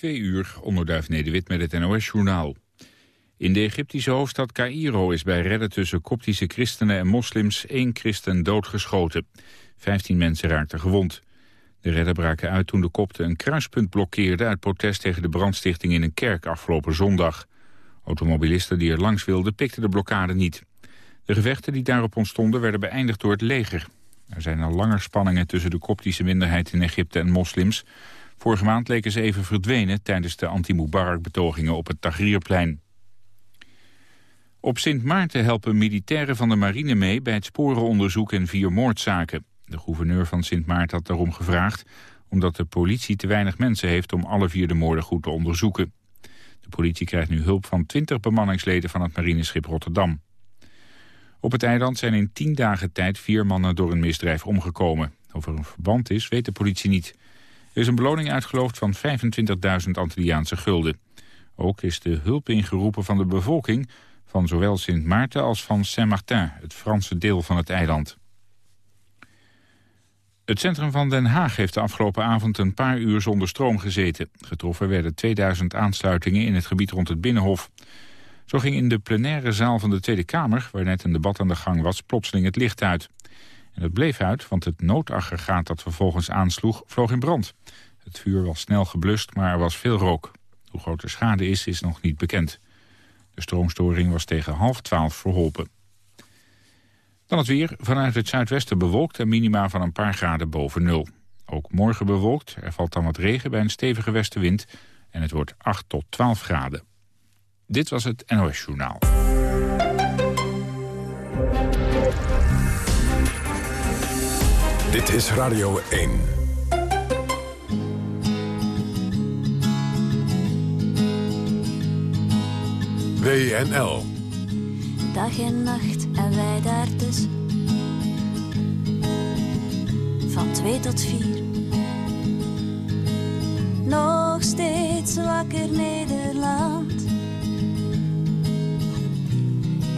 Twee uur, onderduif Nederwit met het NOS-journaal. In de Egyptische hoofdstad Cairo is bij redden tussen koptische christenen en moslims één christen doodgeschoten. Vijftien mensen raakten gewond. De redden braken uit toen de kopten een kruispunt blokkeerden uit protest tegen de brandstichting in een kerk afgelopen zondag. Automobilisten die er langs wilden pikten de blokkade niet. De gevechten die daarop ontstonden werden beëindigd door het leger. Er zijn al langer spanningen tussen de koptische minderheid in Egypte en moslims. Vorige maand leken ze even verdwenen tijdens de anti-Mubarak-betogingen op het Tahrirplein. Op Sint Maarten helpen militairen van de marine mee bij het sporenonderzoek in vier moordzaken. De gouverneur van Sint Maarten had daarom gevraagd... omdat de politie te weinig mensen heeft om alle vier de moorden goed te onderzoeken. De politie krijgt nu hulp van 20 bemanningsleden van het marineschip Rotterdam. Op het eiland zijn in tien dagen tijd vier mannen door een misdrijf omgekomen. Of er een verband is, weet de politie niet. Er is een beloning uitgeloofd van 25.000 Antilliaanse gulden. Ook is de hulp ingeroepen van de bevolking van zowel Sint Maarten als van Saint-Martin, het Franse deel van het eiland. Het centrum van Den Haag heeft de afgelopen avond een paar uur zonder stroom gezeten. Getroffen werden 2000 aansluitingen in het gebied rond het Binnenhof. Zo ging in de plenaire zaal van de Tweede Kamer, waar net een debat aan de gang was, plotseling het licht uit. En dat bleef uit, want het noodaggregaat dat vervolgens aansloeg, vloog in brand. Het vuur was snel geblust, maar er was veel rook. Hoe groot de schade is, is nog niet bekend. De stroomstoring was tegen half twaalf verholpen. Dan het weer. Vanuit het zuidwesten bewolkt en minima van een paar graden boven nul. Ook morgen bewolkt. Er valt dan wat regen bij een stevige westenwind. En het wordt 8 tot 12 graden. Dit was het NOS Journaal. Dit is Radio 1. WNL. Dag en nacht en wij daar dus. Van twee tot vier. Nog steeds wakker Nederland.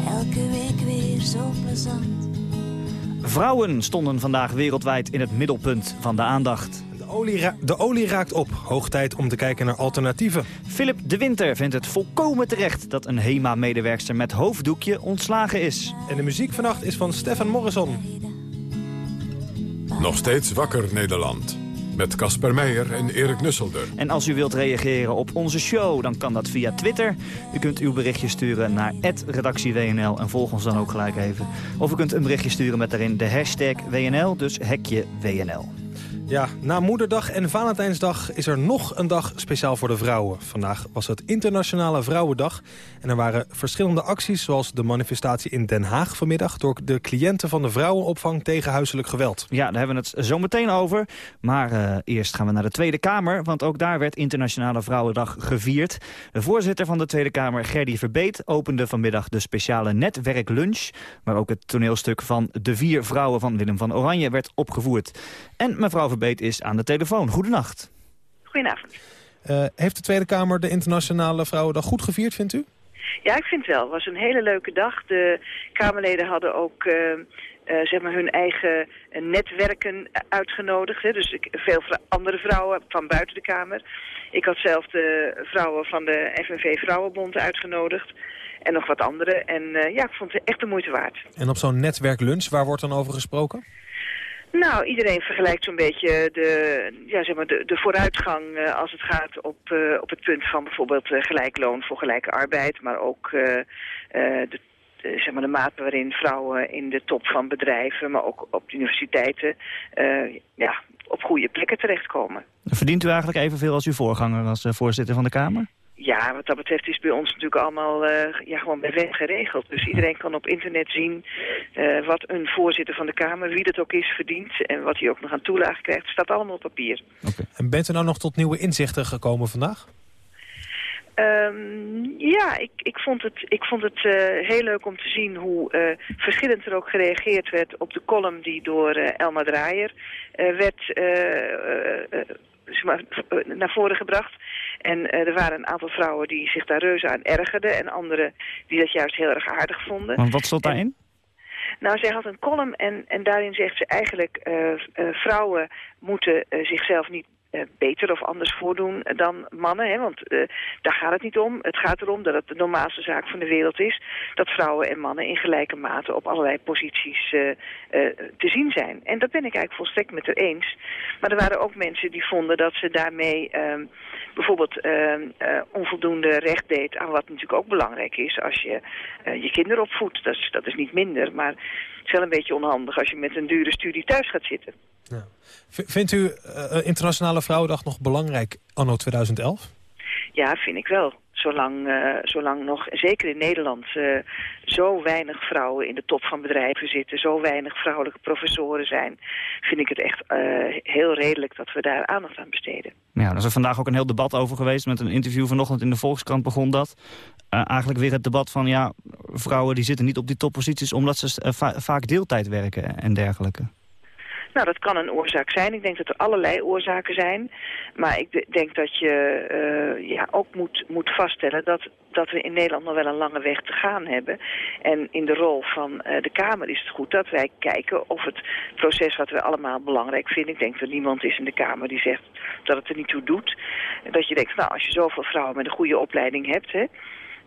Elke week weer zo plezant. Vrouwen stonden vandaag wereldwijd in het middelpunt van de aandacht. De olie, de olie raakt op. Hoog tijd om te kijken naar alternatieven. Philip de Winter vindt het volkomen terecht dat een HEMA-medewerkster met hoofddoekje ontslagen is. En de muziek vannacht is van Stefan Morrison. Nog steeds wakker Nederland. Met Casper Meijer en Erik Nusselder. En als u wilt reageren op onze show, dan kan dat via Twitter. U kunt uw berichtje sturen naar @redactieWNL en volg ons dan ook gelijk even. Of u kunt een berichtje sturen met daarin de hashtag WNL, dus hekje WNL. Ja, na Moederdag en Valentijnsdag is er nog een dag speciaal voor de vrouwen. Vandaag was het Internationale Vrouwendag. En er waren verschillende acties, zoals de manifestatie in Den Haag vanmiddag... door de cliënten van de vrouwenopvang tegen huiselijk geweld. Ja, daar hebben we het zo meteen over. Maar eh, eerst gaan we naar de Tweede Kamer, want ook daar werd Internationale Vrouwendag gevierd. De voorzitter van de Tweede Kamer, Gerdy Verbeet, opende vanmiddag de speciale netwerklunch... waar ook het toneelstuk van De Vier Vrouwen van Willem van Oranje werd opgevoerd. En mevrouw Verbeet is aan de telefoon. Goedenacht. Goedenavond. Eh, heeft de Tweede Kamer de Internationale Vrouwendag goed gevierd, vindt u? Ja, ik vind het wel. Het was een hele leuke dag. De Kamerleden hadden ook eh, eh, zeg maar hun eigen netwerken uitgenodigd. Hè. Dus ik, veel vrou- andere vrouwen van buiten de Kamer. Ik had zelf de vrouwen van de FNV Vrouwenbond uitgenodigd. En nog wat andere. En eh, ja, ik vond het echt de moeite waard. En op zo'n netwerklunch, waar wordt dan over gesproken? Nou, iedereen vergelijkt zo'n beetje de, ja, zeg maar de, de vooruitgang eh, als het gaat op, eh, op het punt van bijvoorbeeld eh, gelijk loon voor gelijke arbeid, maar ook de, zeg maar de mate waarin vrouwen in de top van bedrijven, maar ook op de universiteiten, ja, op goede plekken terechtkomen. Verdient u eigenlijk evenveel als uw voorganger als voorzitter van de Kamer? Ja, wat dat betreft is bij ons natuurlijk allemaal eh, ja, gewoon bij wet geregeld. Dus iedereen kan op internet zien eh, wat een voorzitter van de Kamer, wie dat ook is, verdient. En wat hij ook nog aan toelage krijgt. Het staat allemaal op papier. En bent u nou nog tot nieuwe inzichten gekomen vandaag? Ehm, ja, ik, ik vond het, ik vond het eh, heel leuk om te zien hoe eh, verschillend er ook gereageerd werd op de column die door Elma Draaier eh, werd zeg maar, naar voren gebracht. En eh, er waren een aantal vrouwen die zich daar reuze aan ergerden en anderen die dat juist heel erg aardig vonden. Want wat stond daarin? Nou, zij had een column en, en daarin zegt ze eigenlijk... eh, eh, vrouwen moeten zichzelf niet beter of anders voordoen dan mannen. Hè? Want daar gaat het niet om. Het gaat erom dat het de normaalste zaak van de wereld is... dat vrouwen en mannen in gelijke mate op allerlei posities te zien zijn. En dat ben ik eigenlijk volstrekt met haar eens. Maar er waren ook mensen die vonden dat ze daarmee... Ehm, bijvoorbeeld onvoldoende recht deed aan wat natuurlijk ook belangrijk is... als je je kinderen opvoedt. Dat is, dat is niet minder, maar het is wel een beetje onhandig als je met een dure studie thuis gaat zitten. Ja. Vindt u uh, Internationale Vrouwendag nog belangrijk anno 2011? Ja, vind ik wel. Zolang, uh, zolang nog, zeker in Nederland, uh, zo weinig vrouwen in de top van bedrijven zitten... zo weinig vrouwelijke professoren zijn... vind ik het echt heel redelijk dat we daar aandacht aan besteden. Ja, er is vandaag ook een heel debat over geweest. Met een interview vanochtend in de Volkskrant begon dat. eigenlijk weer het debat van, ja, vrouwen die zitten niet op die topposities... omdat ze vaak deeltijd werken en dergelijke. Nou, dat kan een oorzaak zijn. Ik denk dat er allerlei oorzaken zijn. Maar ik denk dat je uh, ja, ook moet, moet vaststellen dat, dat we in Nederland nog wel een lange weg te gaan hebben. En in de rol van uh, de Kamer is het goed dat wij kijken of het proces wat we allemaal belangrijk vinden... ik denk dat niemand is in de Kamer die zegt dat het er niet toe doet. Dat je denkt, nou, als je zoveel vrouwen met een goede opleiding hebt... Hè,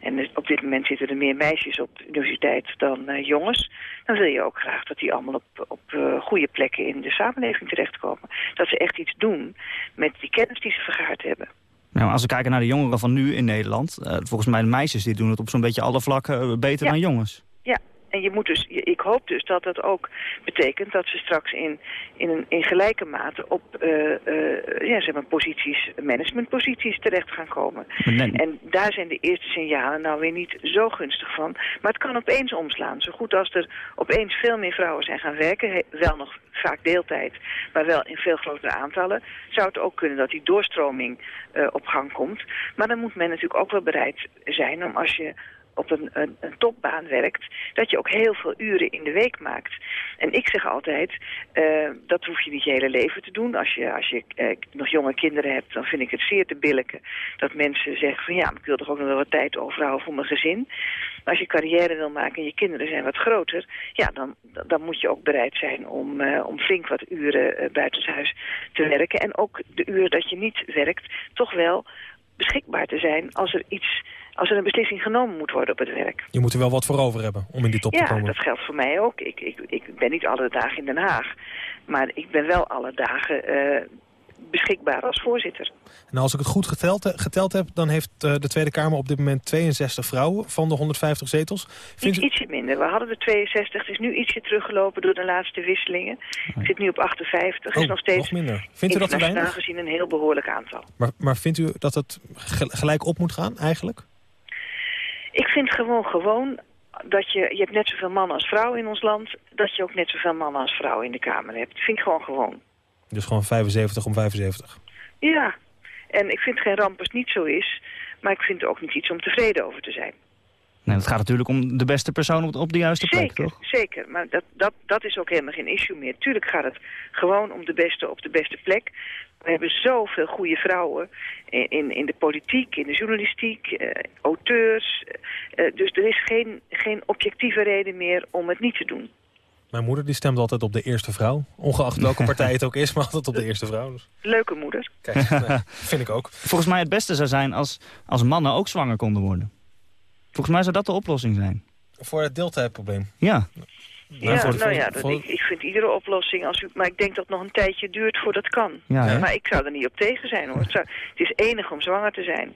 en op dit moment zitten er meer meisjes op de universiteit dan uh, jongens. Dan wil je ook graag dat die allemaal op, op uh, goede plekken in de samenleving terechtkomen. Dat ze echt iets doen met die kennis die ze vergaard hebben. Nou, als we kijken naar de jongeren van nu in Nederland... Uh, volgens mij de meisjes die doen het op zo'n beetje alle vlakken beter dan jongens. En je moet dus, ik hoop dus dat dat ook betekent dat ze straks in, in, een, in gelijke mate op uh, uh, ja, zeg maar posities, managementposities terecht gaan komen. En daar zijn de eerste signalen nou weer niet zo gunstig van. Maar het kan opeens omslaan. Zo goed als er opeens veel meer vrouwen zijn gaan werken, wel nog vaak deeltijd, maar wel in veel grotere aantallen, zou het ook kunnen dat die doorstroming uh, op gang komt. Maar dan moet men natuurlijk ook wel bereid zijn om als je op een, een, topbaan werkt, dat je ook heel veel uren in de week maakt. En ik zeg altijd, uh, dat hoef je niet je hele leven te doen. Als je, als je uh, nog jonge kinderen hebt, dan vind ik het zeer te billijken dat mensen zeggen van ja, ik wil toch ook nog wel wat tijd overhouden voor mijn gezin. Maar als je carrière wil maken en je kinderen zijn wat groter, ja, dan, dan moet je ook bereid zijn om, uh, om flink wat uren buitenshuis te werken. En ook de uren dat je niet werkt, toch wel beschikbaar te zijn als er iets als er een beslissing genomen moet worden op het werk. Je moet er wel wat voor over hebben om in die top te komen. Ja, dat geldt voor mij ook. Ik, ik, ik ben niet alle dagen in Den Haag. Maar ik ben wel alle dagen uh, beschikbaar als voorzitter. En als ik het goed geteld, geteld heb, dan heeft uh, de Tweede Kamer op dit moment 62 vrouwen van de 150 zetels. Vindt Iets, ietsje minder. We hadden er 62. Het is nu ietsje teruggelopen door de laatste wisselingen. Ik zit nu op 58. Oh, is nog steeds nog minder. Vindt u dat te weinig? gezien een heel behoorlijk aantal. Maar, maar vindt u dat het gelijk op moet gaan eigenlijk? Ik vind gewoon gewoon dat je, je hebt net zoveel mannen als vrouwen in ons land... dat je ook net zoveel mannen als vrouwen in de Kamer hebt. Dat vind ik gewoon gewoon. Dus gewoon 75 om 75? Ja, en ik vind geen ramp als het niet zo is... maar ik vind er ook niet iets om tevreden over te zijn. Nee, het gaat natuurlijk om de beste persoon op, op de juiste plek, toch? Zeker, maar dat, dat, dat is ook helemaal geen issue meer. Tuurlijk gaat het gewoon om de beste op de beste plek. We hebben zoveel goede vrouwen in, in, in de politiek, in de journalistiek, eh, auteurs. Eh, dus er is geen, geen objectieve reden meer om het niet te doen. Mijn moeder die stemt altijd op de eerste vrouw. Ongeacht welke partij het ook is, maar altijd op de eerste vrouw. Dus. Leuke moeder. Kijk, nee, vind ik ook. Volgens mij het beste zou zijn als, als mannen ook zwanger konden worden. Volgens mij zou dat de oplossing zijn. Voor het deeltijdprobleem? Ja. Ja, voor, nou ja, dat, ik, ik, vind iedere oplossing, als u, maar ik denk dat het nog een tijdje duurt voordat dat kan. Ja, maar ik zou er niet op tegen zijn hoor. Het, zou, het is enig om zwanger te zijn.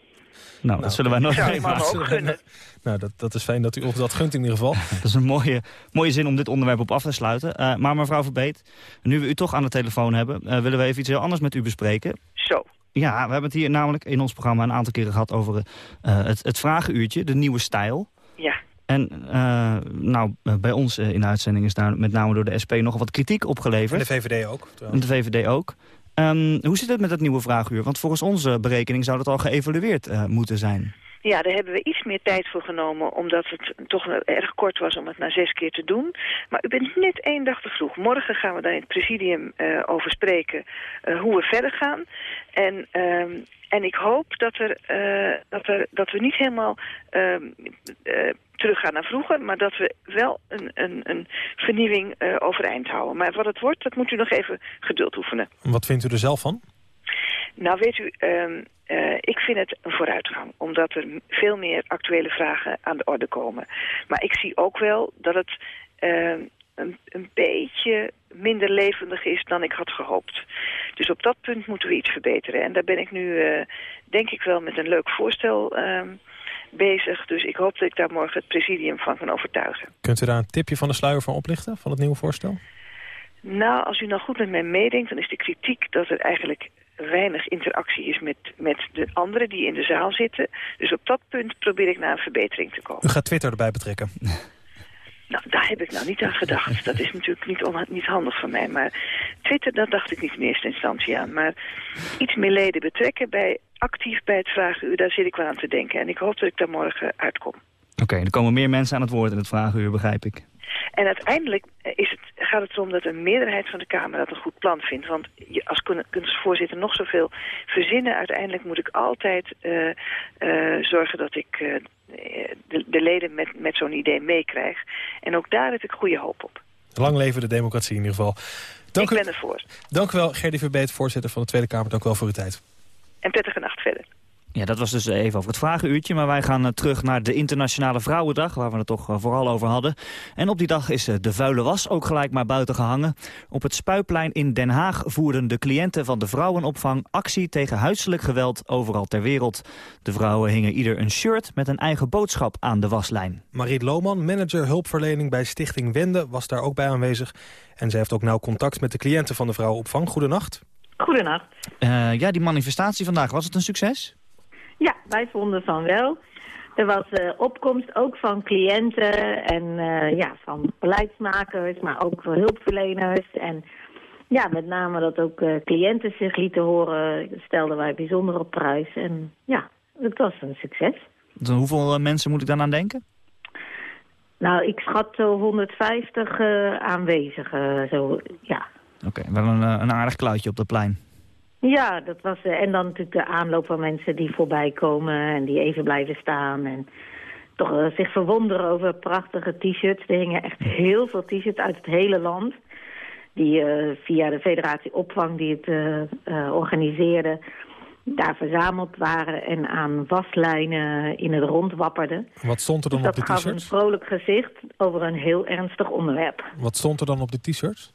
Nou, dat zullen wij nooit meemaken. Nou, dat, dat is fijn dat u ons dat gunt in ieder geval. dat is een mooie, mooie zin om dit onderwerp op af te sluiten. Uh, maar mevrouw Verbeet, nu we u toch aan de telefoon hebben... Uh, willen we even iets heel anders met u bespreken. Zo. Ja, we hebben het hier namelijk in ons programma een aantal keren gehad over uh, het, het vragenuurtje, de nieuwe stijl. Ja. En uh, nou, bij ons in de uitzending is daar met name door de SP nog wat kritiek opgeleverd. En de VVD ook. En de VVD ook. Um, hoe zit het met het nieuwe vraaguur? Want volgens onze berekening zou dat al geëvalueerd uh, moeten zijn. Ja, daar hebben we iets meer tijd voor genomen, omdat het toch erg kort was om het na zes keer te doen. Maar u bent net één dag te vroeg. Morgen gaan we daar in het presidium uh, over spreken uh, hoe we verder gaan. En, uh, en ik hoop dat, er, dat, er, dat we niet helemaal teruggaan naar vroeger, maar dat we wel een, een, een vernieuwing overeind houden. Maar wat het wordt, dat moet u nog even geduld oefenen. Wat vindt u er zelf van? Nou weet u, ehm, eh, ik vind het een vooruitgang, omdat er veel meer actuele vragen aan de orde komen. Maar ik zie ook wel dat het ehm, een, een beetje minder levendig is dan ik had gehoopt. Dus op dat punt moeten we iets verbeteren. En daar ben ik nu, eh, denk ik wel, met een leuk voorstel ehm, bezig. Dus ik hoop dat ik daar morgen het presidium van kan overtuigen. Kunt u daar een tipje van de sluier van oplichten, van het nieuwe voorstel? Nou, als u nou goed met mij meedenkt, dan is de kritiek dat er eigenlijk weinig interactie is met, met de anderen die in de zaal zitten. Dus op dat punt probeer ik naar een verbetering te komen. U gaat Twitter erbij betrekken. Nou, daar heb ik nou niet aan gedacht. Dat is natuurlijk niet, niet handig van mij. Maar Twitter, dat dacht ik niet in eerste instantie aan. Maar iets meer leden betrekken bij actief bij het vragenuur, daar zit ik wel aan te denken. En ik hoop dat ik daar morgen uitkom. Oké, er komen meer mensen aan het woord in het vragenuur, begrijp ik. En uiteindelijk eh, is het, gaat het erom dat een meerderheid van de Kamer dat een goed plan vindt. Want je, als kunstvoorzitter nog zoveel verzinnen. Uiteindelijk moet ik altijd uh, uh, zorgen dat ik uh, de, de, leden met, met zo'n idee meekrijg. En ook daar heb ik goede hoop op. Lang leven de democratie in ieder geval. Dank ik u, ben ervoor. Dank u wel, Gerdy Verbeet, voorzitter van de Tweede Kamer. Dank u wel voor uw tijd. En prettige nacht verder. Ja, dat was dus even over het vragenuurtje. Maar wij gaan uh, terug naar de Internationale Vrouwendag, waar we het toch uh, vooral over hadden. En op die dag is uh, de vuile was ook gelijk maar buiten gehangen. Op het Spuiplein in Den Haag voerden de cliënten van de vrouwenopvang actie tegen huiselijk geweld overal ter wereld. De vrouwen hingen ieder een shirt met een eigen boodschap aan de waslijn. Mariet Lohman, manager hulpverlening bij Stichting Wende, was daar ook bij aanwezig. En ze heeft ook nauw contact met de cliënten van de vrouwenopvang. Goedenacht. Goedenacht. ja, die manifestatie vandaag, was het een succes? Ja, wij vonden van wel. Er was uh, opkomst ook van cliënten en uh, ja, van beleidsmakers, maar ook van hulpverleners. En ja, met name dat ook uh, cliënten zich lieten horen, stelden wij bijzonder op prijs. En ja, het was een succes. Dus hoeveel mensen moet ik dan aan denken? Nou, ik schat zo 150 aanwezigen, zo, ja. Oké, okay, wel een, een aardig kluitje op dat plein. Ja, dat was, uh, en dan natuurlijk de aanloop van mensen die voorbij komen en die even blijven staan. En toch uh, zich verwonderen over prachtige t-shirts. Er hingen echt heel veel t-shirts uit het hele land. Die uh, via de federatie opvang die het organiseerde, daar verzameld waren en aan waslijnen in het rond wapperden. Wat stond er dan dus op de t-shirts? Dat gaf een vrolijk gezicht over een heel ernstig onderwerp. Wat stond er dan op de t-shirts?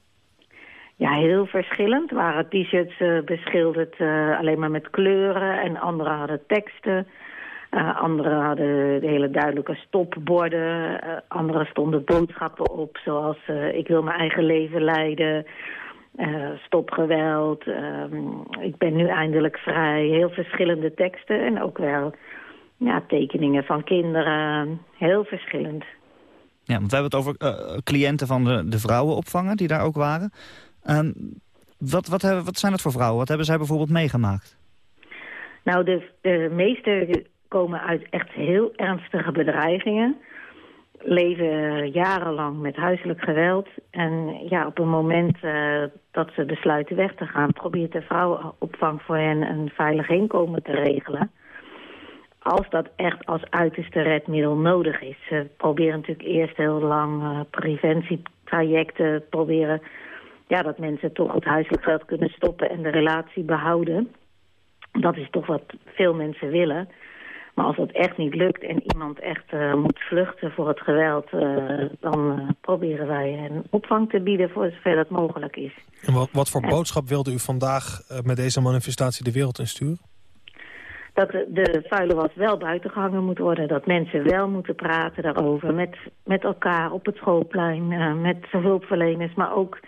Ja, heel verschillend. Waren t-shirts uh, beschilderd uh, alleen maar met kleuren en andere hadden teksten. Uh, andere hadden de hele duidelijke stopborden. andere stonden boodschappen op, zoals ik wil mijn eigen leven leiden. stop geweld. Ehm, ik ben nu eindelijk vrij. Heel verschillende teksten en ook wel ja, tekeningen van kinderen. Heel verschillend. Ja, want we hebben het over cliënten van de, de vrouwenopvangen die daar ook waren. Um, wat, wat, wat zijn het voor vrouwen? Wat hebben zij bijvoorbeeld meegemaakt? Nou, de, meeste komen uit echt heel ernstige bedreigingen. Leven jarenlang met huiselijk geweld. En ja, op het moment uh, dat ze besluiten weg te gaan... probeert de vrouwenopvang voor hen een veilig inkomen te regelen. Als dat echt als uiterste redmiddel nodig is. Ze proberen natuurlijk eerst heel lang uh, preventietrajecten... proberen ja, dat mensen toch het huiselijk geld kunnen stoppen en de relatie behouden. Dat is toch wat veel mensen willen. Maar als dat echt niet lukt en iemand echt uh, moet vluchten voor het geweld... Uh, dan uh, proberen wij een opvang te bieden voor zover dat mogelijk is. En wat, wat voor boodschap wilde u vandaag met deze manifestatie de wereld insturen? Dat de, de vuile was wel buiten gehangen moet worden. Dat mensen wel moeten praten daarover met, met elkaar op het schoolplein. met hulpverleners, maar ook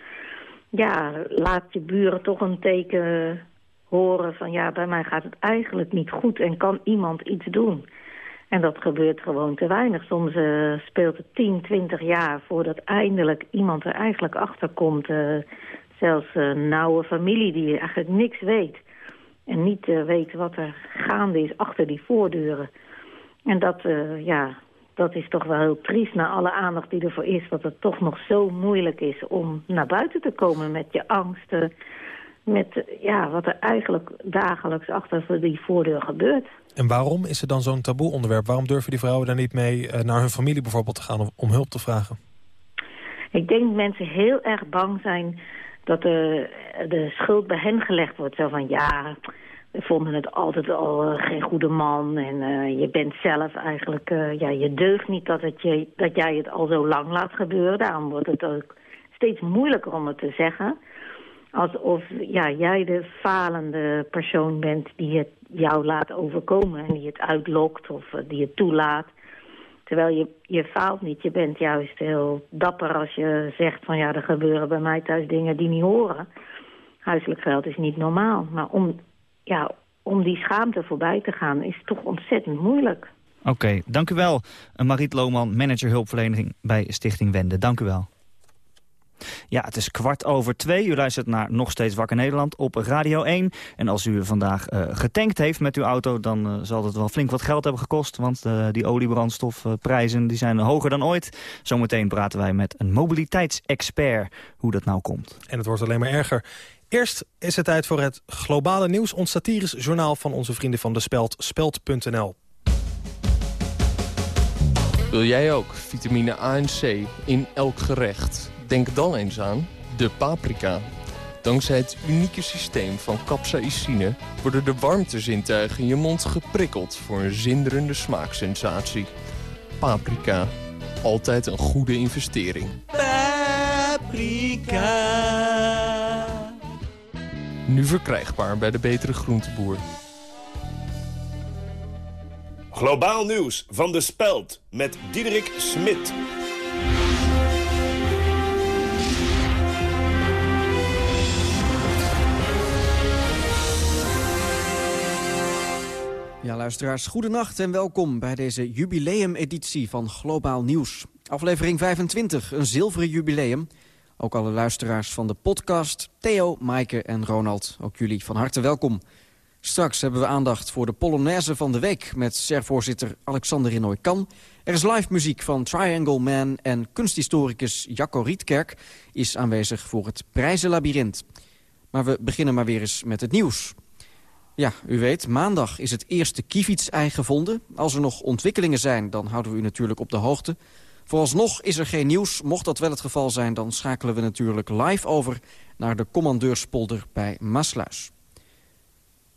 ja, laat je buren toch een teken horen van... ja, bij mij gaat het eigenlijk niet goed en kan iemand iets doen. En dat gebeurt gewoon te weinig. Soms uh, speelt het 10, 20 jaar voordat eindelijk iemand er eigenlijk achter komt. Uh, zelfs een nauwe familie die eigenlijk niks weet. En niet weet wat er gaande is achter die voordeuren. En dat, ja, dat is toch wel heel triest na alle aandacht die ervoor is... dat het toch nog zo moeilijk is om naar buiten te komen met je angsten... met ja, wat er eigenlijk dagelijks achter die voordeur gebeurt. En waarom is er dan zo'n taboe onderwerp? Waarom durven die vrouwen daar niet mee eh, naar hun familie bijvoorbeeld te gaan... om hulp te vragen? Ik denk dat mensen heel erg bang zijn dat de, de schuld bij hen gelegd wordt. Zo van, ja, vonden het altijd al eh, geen goede man. En uh, je bent zelf eigenlijk, uh, ja, je deugt niet dat, het je, dat jij het al zo lang laat gebeuren. Daarom wordt het ook steeds moeilijker om het te zeggen. Alsof ja, jij de falende persoon bent die het jou laat overkomen. En die het uitlokt of die het toelaat. Terwijl je, je faalt niet. Je bent juist heel dapper als je zegt van ja, er gebeuren bij mij thuis dingen die niet horen. Huiselijk geweld is niet normaal. Maar om, ja, om die schaamte voorbij te gaan is toch ontzettend moeilijk. Oké, dank u wel. Mariet Lohman, manager hulpverlening bij Stichting Wende. Dank u wel. Ja, het is kwart over twee. U luistert naar Nog Steeds Wakker Nederland op Radio 1. En als u vandaag uh, getankt heeft met uw auto... dan uh, zal het wel flink wat geld hebben gekost. Want uh, die oliebrandstofprijzen die zijn hoger dan ooit. Zometeen praten wij met een mobiliteitsexpert hoe dat nou komt. En het wordt alleen maar erger. Eerst is het tijd voor het globale nieuws. Ons satirisch journaal van onze vrienden van de Speld, speld.nl. Wil jij ook vitamine A en C in elk gerecht? Denk dan eens aan de paprika. Dankzij het unieke systeem van capsaicine... worden de warmtezintuigen in je mond geprikkeld... voor een zinderende smaaksensatie. Paprika. Altijd een goede investering. Paprika. Nu verkrijgbaar bij de betere groenteboer. Globaal nieuws van de Speld met Diederik Smit. Ja, luisteraars, goedenacht en welkom bij deze jubileumeditie van Globaal Nieuws. Aflevering 25, een zilveren jubileum. Ook alle luisteraars van de podcast, Theo, Maaike en Ronald, ook jullie van harte welkom. Straks hebben we aandacht voor de Polonaise van de Week... met SER-voorzitter Alexander Rinoy-Kan. Er is live muziek van Triangle Man en kunsthistoricus Jacco Rietkerk... is aanwezig voor het Prijzenlabyrinth. Maar we beginnen maar weer eens met het nieuws. Ja, u weet, maandag is het eerste kievitsei gevonden. Als er nog ontwikkelingen zijn, dan houden we u natuurlijk op de hoogte. Vooralsnog is er geen nieuws. Mocht dat wel het geval zijn, dan schakelen we natuurlijk live over... naar de commandeurspolder bij Maasluis.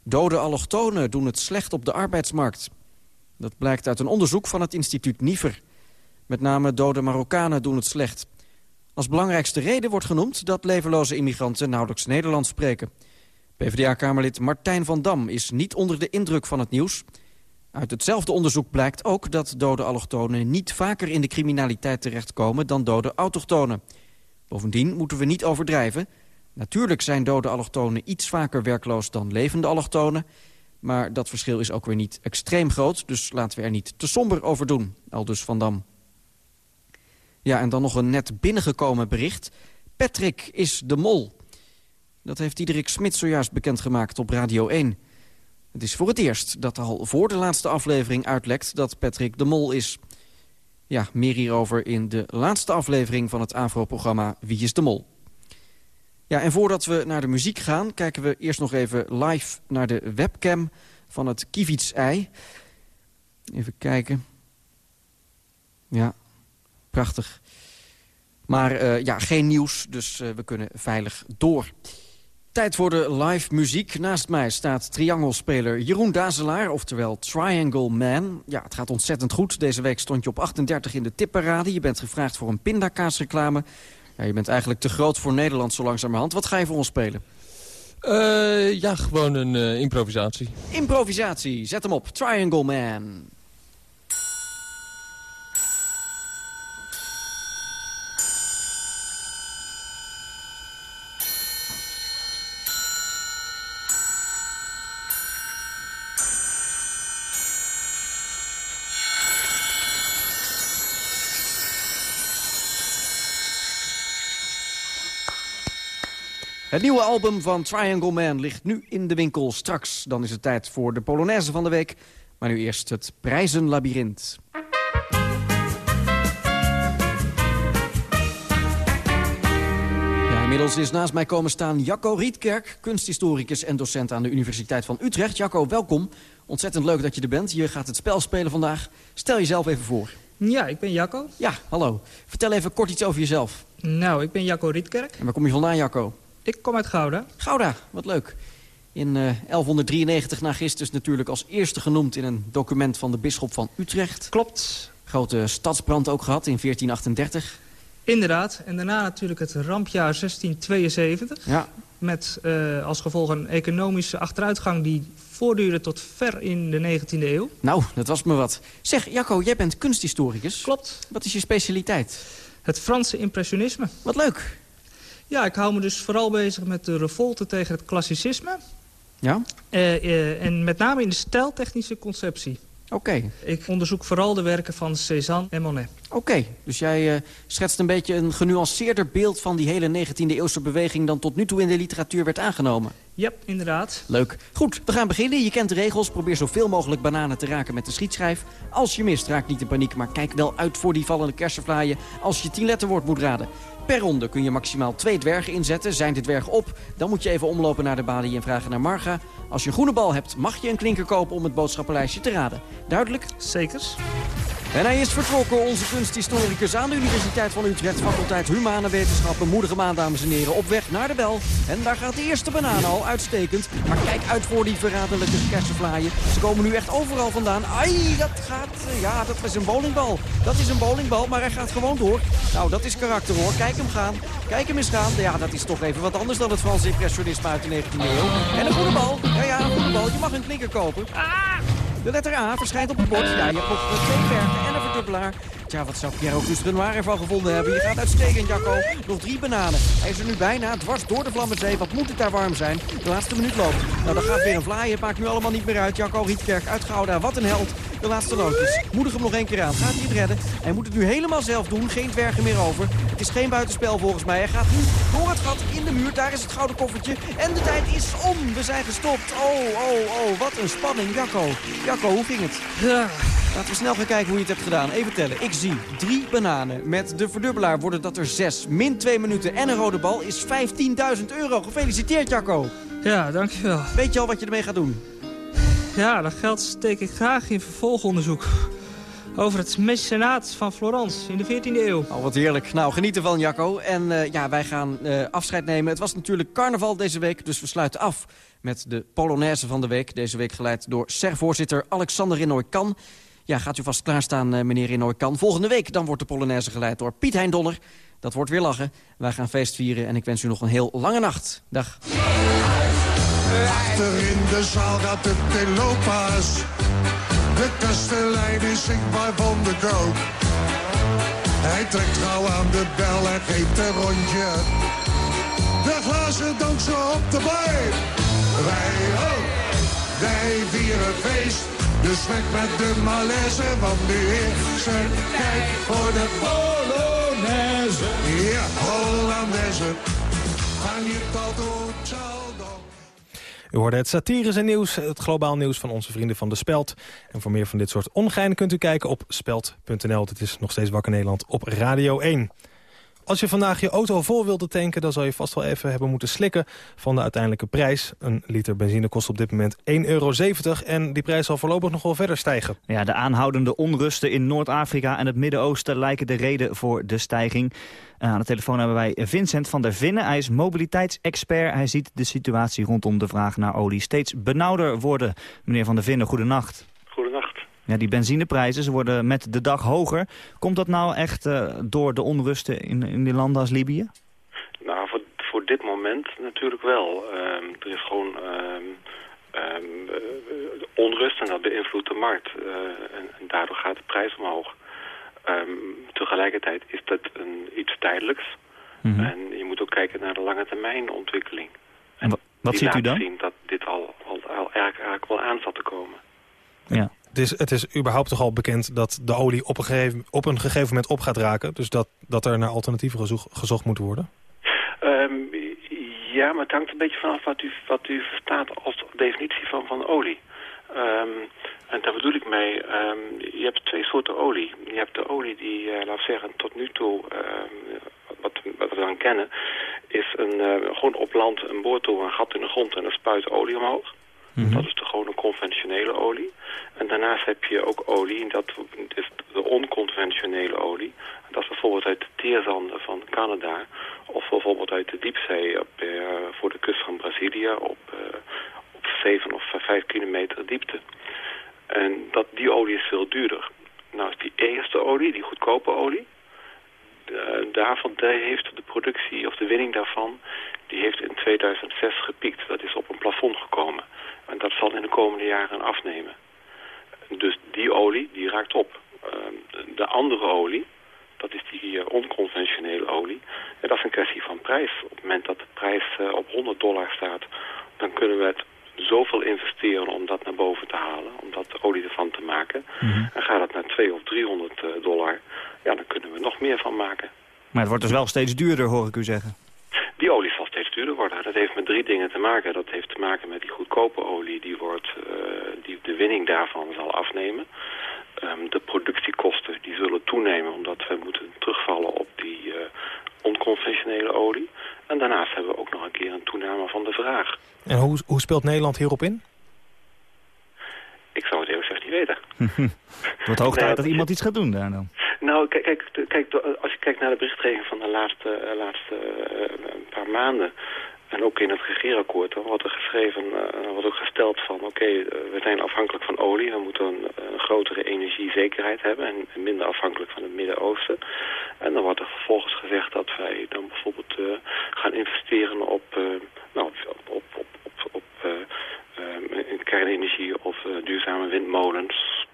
Dode allochtonen doen het slecht op de arbeidsmarkt. Dat blijkt uit een onderzoek van het instituut Niever. Met name dode Marokkanen doen het slecht. Als belangrijkste reden wordt genoemd dat levenloze immigranten nauwelijks Nederlands spreken. PvdA-kamerlid Martijn van Dam is niet onder de indruk van het nieuws. Uit hetzelfde onderzoek blijkt ook dat dode allochtonen niet vaker in de criminaliteit terechtkomen dan dode autochtonen. Bovendien moeten we niet overdrijven. Natuurlijk zijn dode allochtonen iets vaker werkloos dan levende allochtonen. Maar dat verschil is ook weer niet extreem groot, dus laten we er niet te somber over doen. Aldus Van Dam. Ja, en dan nog een net binnengekomen bericht. Patrick is de mol. Dat heeft Diederik Smit zojuist bekendgemaakt op Radio 1. Het is voor het eerst dat al voor de laatste aflevering uitlekt dat Patrick de Mol is. Ja, meer hierover in de laatste aflevering van het AVRO-programma Wie is de Mol? Ja, en voordat we naar de muziek gaan... kijken we eerst nog even live naar de webcam van het Kivits-ei. Even kijken. Ja, prachtig. Maar uh, ja, geen nieuws, dus uh, we kunnen veilig door. Tijd voor de live muziek. Naast mij staat triangelspeler Jeroen Dazelaar, oftewel Triangle Man. Ja, het gaat ontzettend goed. Deze week stond je op 38 in de tipparade. Je bent gevraagd voor een pindakaasreclame. Ja, je bent eigenlijk te groot voor Nederland zo langzamerhand. Wat ga je voor ons spelen? Uh, ja, gewoon een uh, improvisatie. Improvisatie, zet hem op. Triangle Man. Het nieuwe album van Triangle Man ligt nu in de winkel. Straks dan is het tijd voor de Polonaise van de week. Maar nu eerst het Prijzenlabyrinth. Ja, inmiddels is naast mij komen staan Jacco Rietkerk... kunsthistoricus en docent aan de Universiteit van Utrecht. Jacco, welkom. Ontzettend leuk dat je er bent. Je gaat het spel spelen vandaag. Stel jezelf even voor. Ja, ik ben Jacco. Ja, hallo. Vertel even kort iets over jezelf. Nou, ik ben Jacco Rietkerk. En waar kom je vandaan, Jacco? Ik kom uit Gouda. Gouda, wat leuk. In uh, 1193 na Christus natuurlijk als eerste genoemd in een document van de bisschop van Utrecht. Klopt. Grote stadsbrand ook gehad in 1438. Inderdaad. En daarna natuurlijk het rampjaar 1672. Ja. Met uh, als gevolg een economische achteruitgang die voortduurde tot ver in de 19e eeuw. Nou, dat was me wat. Zeg, Jacco, jij bent kunsthistoricus. Klopt. Wat is je specialiteit? Het Franse impressionisme. Wat leuk. Ja, ik hou me dus vooral bezig met de revolte tegen het klassicisme. Ja? Uh, uh, en met name in de stijltechnische conceptie. Oké. Okay. Ik onderzoek vooral de werken van Cézanne en Monet. Oké, okay, dus jij uh, schetst een beetje een genuanceerder beeld... van die hele 19e-eeuwse beweging... dan tot nu toe in de literatuur werd aangenomen. Ja, inderdaad. Leuk. Goed, we gaan beginnen. Je kent de regels. Probeer zoveel mogelijk bananen te raken met de schietschijf. Als je mist, raak niet in paniek, maar kijk wel uit voor die vallende kersenvlaaien... als je tien letterwoord moet raden. Per ronde kun je maximaal twee dwergen inzetten. Zijn de dwergen op, dan moet je even omlopen naar de balie en vragen naar Marga. Als je een groene bal hebt, mag je een klinker kopen om het boodschappenlijstje te raden. Duidelijk? Zekers. En hij is vertrokken, onze kunsthistoricus aan de Universiteit van Utrecht... faculteit Humane Wetenschappen. Moedige maan, dames en heren, op weg naar de bel. En daar gaat de eerste banaan al, uitstekend. Maar kijk uit voor die verraderlijke kersenvlaaien. Ze komen nu echt overal vandaan. Ai, dat gaat... Ja, dat is een bowlingbal. Dat is een bowlingbal, maar hij gaat gewoon door. Nou, dat is karakter hoor. Kijk hem gaan. Kijk hem eens gaan. Ja, dat is toch even wat anders dan het Franse impressionisme uit de 19e eeuw. En een goede bal. Ja, ja, een goede bal. Je mag een klinker kopen. Ah! De letter A verschijnt op het bord. Ja, je hebt nog twee verten en een verdubbelaar. Tja, wat zou Pierre Auguste Renoir ervan gevonden hebben? Je gaat uitstekend, Jacco. Nog drie bananen. Hij is er nu bijna, dwars door de Vlammenzee. Wat moet het daar warm zijn? De laatste minuut loopt. Nou, dan gaat weer een vlaai. Het maakt nu allemaal niet meer uit. Jacco Rietkerk uit Gouda. Wat een held. De laatste loodjes. Moedig hem nog één keer aan. Gaat hij het redden? Hij moet het nu helemaal zelf doen. Geen dwergen meer over. Het is geen buitenspel volgens mij. Hij gaat nu door het gat in de muur. Daar is het gouden koffertje. En de tijd is om. We zijn gestopt. Oh, oh, oh. Wat een spanning. Jacco. Jacco, hoe ging het? Ja. Laten we snel gaan kijken hoe je het hebt gedaan. Even tellen. Ik zie drie bananen. Met de verdubbelaar worden dat er zes. Min twee minuten en een rode bal is 15.000 euro. Gefeliciteerd, Jacco. Ja, dankjewel. Weet je al wat je ermee gaat doen? Ja, dat geld steek ik graag in vervolgonderzoek. Over het mecenaat van Florence in de 14e eeuw. Oh, wat heerlijk. Nou, geniet ervan, Jacco. En uh, ja, wij gaan uh, afscheid nemen. Het was natuurlijk carnaval deze week, dus we sluiten af met de Polonaise van de week. Deze week geleid door SER-voorzitter Alexander Rinoy-Kan. Ja, gaat u vast klaarstaan, uh, meneer Rinoy-Kan. Volgende week dan wordt de Polonaise geleid door Piet Hein Donner. Dat wordt weer lachen. Wij gaan feest vieren en ik wens u nog een heel lange nacht. Dag. Achter in de zaal gaat het in looppas. De kastelein is zichtbaar van de kook. Hij trekt gauw aan de bel en geeft een rondje. De glazen dansen op de bar. Wij ook, wij vieren feest. Dus weg met de malaise, want nu is er voor de Polonaise. Ja, Hollandaise. Gaan je tot op U hoorde het satirische nieuws, het globaal nieuws van onze vrienden van De Speld. En voor meer van dit soort ongein kunt u kijken op speld.nl. Het is nog steeds Wakker Nederland op Radio 1. Als je vandaag je auto vol wilde tanken... dan zal je vast wel even hebben moeten slikken van de uiteindelijke prijs. Een liter benzine kost op dit moment 1,70 euro. En die prijs zal voorlopig nog wel verder stijgen. Ja, de aanhoudende onrusten in Noord-Afrika en het Midden-Oosten... lijken de reden voor de stijging. Aan de telefoon hebben wij Vincent van der Vinnen. Hij is mobiliteitsexpert. Hij ziet de situatie rondom de vraag naar olie steeds benauwder worden. Meneer van der Vinnen, goedenacht. Goedenacht. Ja, die benzineprijzen ze worden met de dag hoger. Komt dat nou echt uh, door de onrusten in, in die landen als Libië? Nou, voor, voor dit moment natuurlijk wel. Uh, er is gewoon uh, onrust en dat beïnvloedt de markt. Eh, en, en, daardoor gaat de prijs omhoog. Ehm, tegelijkertijd is dat een, iets tijdelijks. Mm -hmm. En je moet ook kijken naar de lange termijn ontwikkeling. En wat, wat ziet u dan? zien dat dit al, al, al eigenlijk, eigenlijk wel aan zat te komen. Ja. Het is, het is überhaupt toch al bekend dat de olie op een gegeven, op een gegeven moment op gaat raken. Dus dat, dat er naar alternatieven gezocht, moet worden? Um, ja, maar het hangt een beetje vanaf wat u, wat u verstaat als definitie van, van olie. Um, en daar bedoel ik mee, um, je hebt twee soorten olie. Je hebt de olie die, uh, laat ik zeggen, tot nu toe, wat, wat we dan kennen, is een, uh, gewoon op land een boortoer, een gat in de grond en er spuit olie omhoog. -hmm. Dat is de gewone conventionele olie. En daarnaast heb je ook olie, dat is de onconventionele olie. Dat is bijvoorbeeld uit de teerzanden van Canada. Of bijvoorbeeld uit de diepzee op, uh, voor de kust van Brazilië op, uh, 7 of 5 kilometer diepte. En dat, die olie is veel duurder. Nou is die eerste olie, die goedkope olie, daarvan heeft de productie of de winning daarvan, die heeft in 2006 gepiekt. Dat is op een plafond gekomen. En dat zal in de komende jaren afnemen. Dus die olie, die raakt op. Ehm, de andere olie, dat is die eh, onconventionele olie. En dat is een kwestie van prijs. Op het moment dat de prijs eh, op 100 dollar staat, dan kunnen we het zoveel investeren om dat naar boven te halen, om dat olie ervan te maken. Mhm. En gaat het naar 200 of 300 eh, dollar, ja, dan kunnen we nog meer van maken. Maar het wordt dus wel steeds duurder, hoor ik u zeggen. Die olie zal duurder worden. Dat heeft met drie dingen te maken. Dat heeft te maken met die goedkope olie, die, wordt, die de winning daarvan zal afnemen. Ehm, de productiekosten die zullen toenemen omdat we moeten terugvallen op die uh, onconventionele olie. En daarnaast hebben we ook nog een keer een toename van de vraag. En hoe, hoe speelt Nederland hierop in? Ik zou het gezegd niet weten. het wordt hoog tijd dat iemand iets gaat doen daar dan. Nou, kijk, kijk, kijk, als je kijkt naar de berichtgeving van de laatste, uh, laatste uh, paar maanden... En ook in het regeerakkoord dan wordt er geschreven, uh, wordt ook gesteld van... oké, eh, we zijn afhankelijk van olie, we moeten een, een grotere energiezekerheid hebben... En, minder afhankelijk van het Midden-Oosten. En dan wordt er vervolgens gezegd dat wij dan bijvoorbeeld uh, gaan investeren op, nou, op, op, op, op, op kernenergie of duurzame windmolens.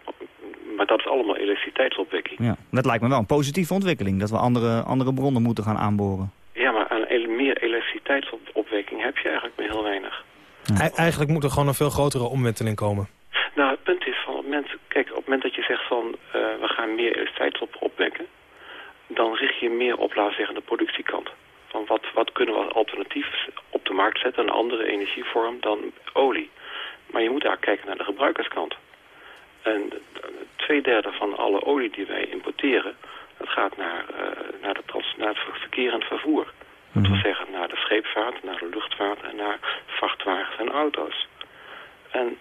Maar dat is allemaal elektriciteitsopwekking. Ja, dat lijkt me wel een positieve ontwikkeling, dat we andere, andere bronnen moeten gaan aanboren. Ja, maar aan meer elektriciteitsopwekking heb je eigenlijk maar heel weinig. Eigenlijk moet er gewoon een veel grotere omwenteling komen. Nou, het punt is, van op het moment, kijk, op het moment dat je zegt van uh, we gaan meer elektriciteit op, opwekken, dan richt je meer op, laten zeggen, de productiekant. Van wat, wat kunnen we als alternatief op de markt zetten, een andere energievorm dan olie. Maar je moet daar kijken naar de gebruikerskant. En twee derde van alle olie die wij importeren, dat gaat naar, uh, naar, de trans, naar het verkeer en het vervoer. Dat wil mhm. zeggen naar de scheepvaart, naar de luchtvaart en naar vrachtwagens en auto's. En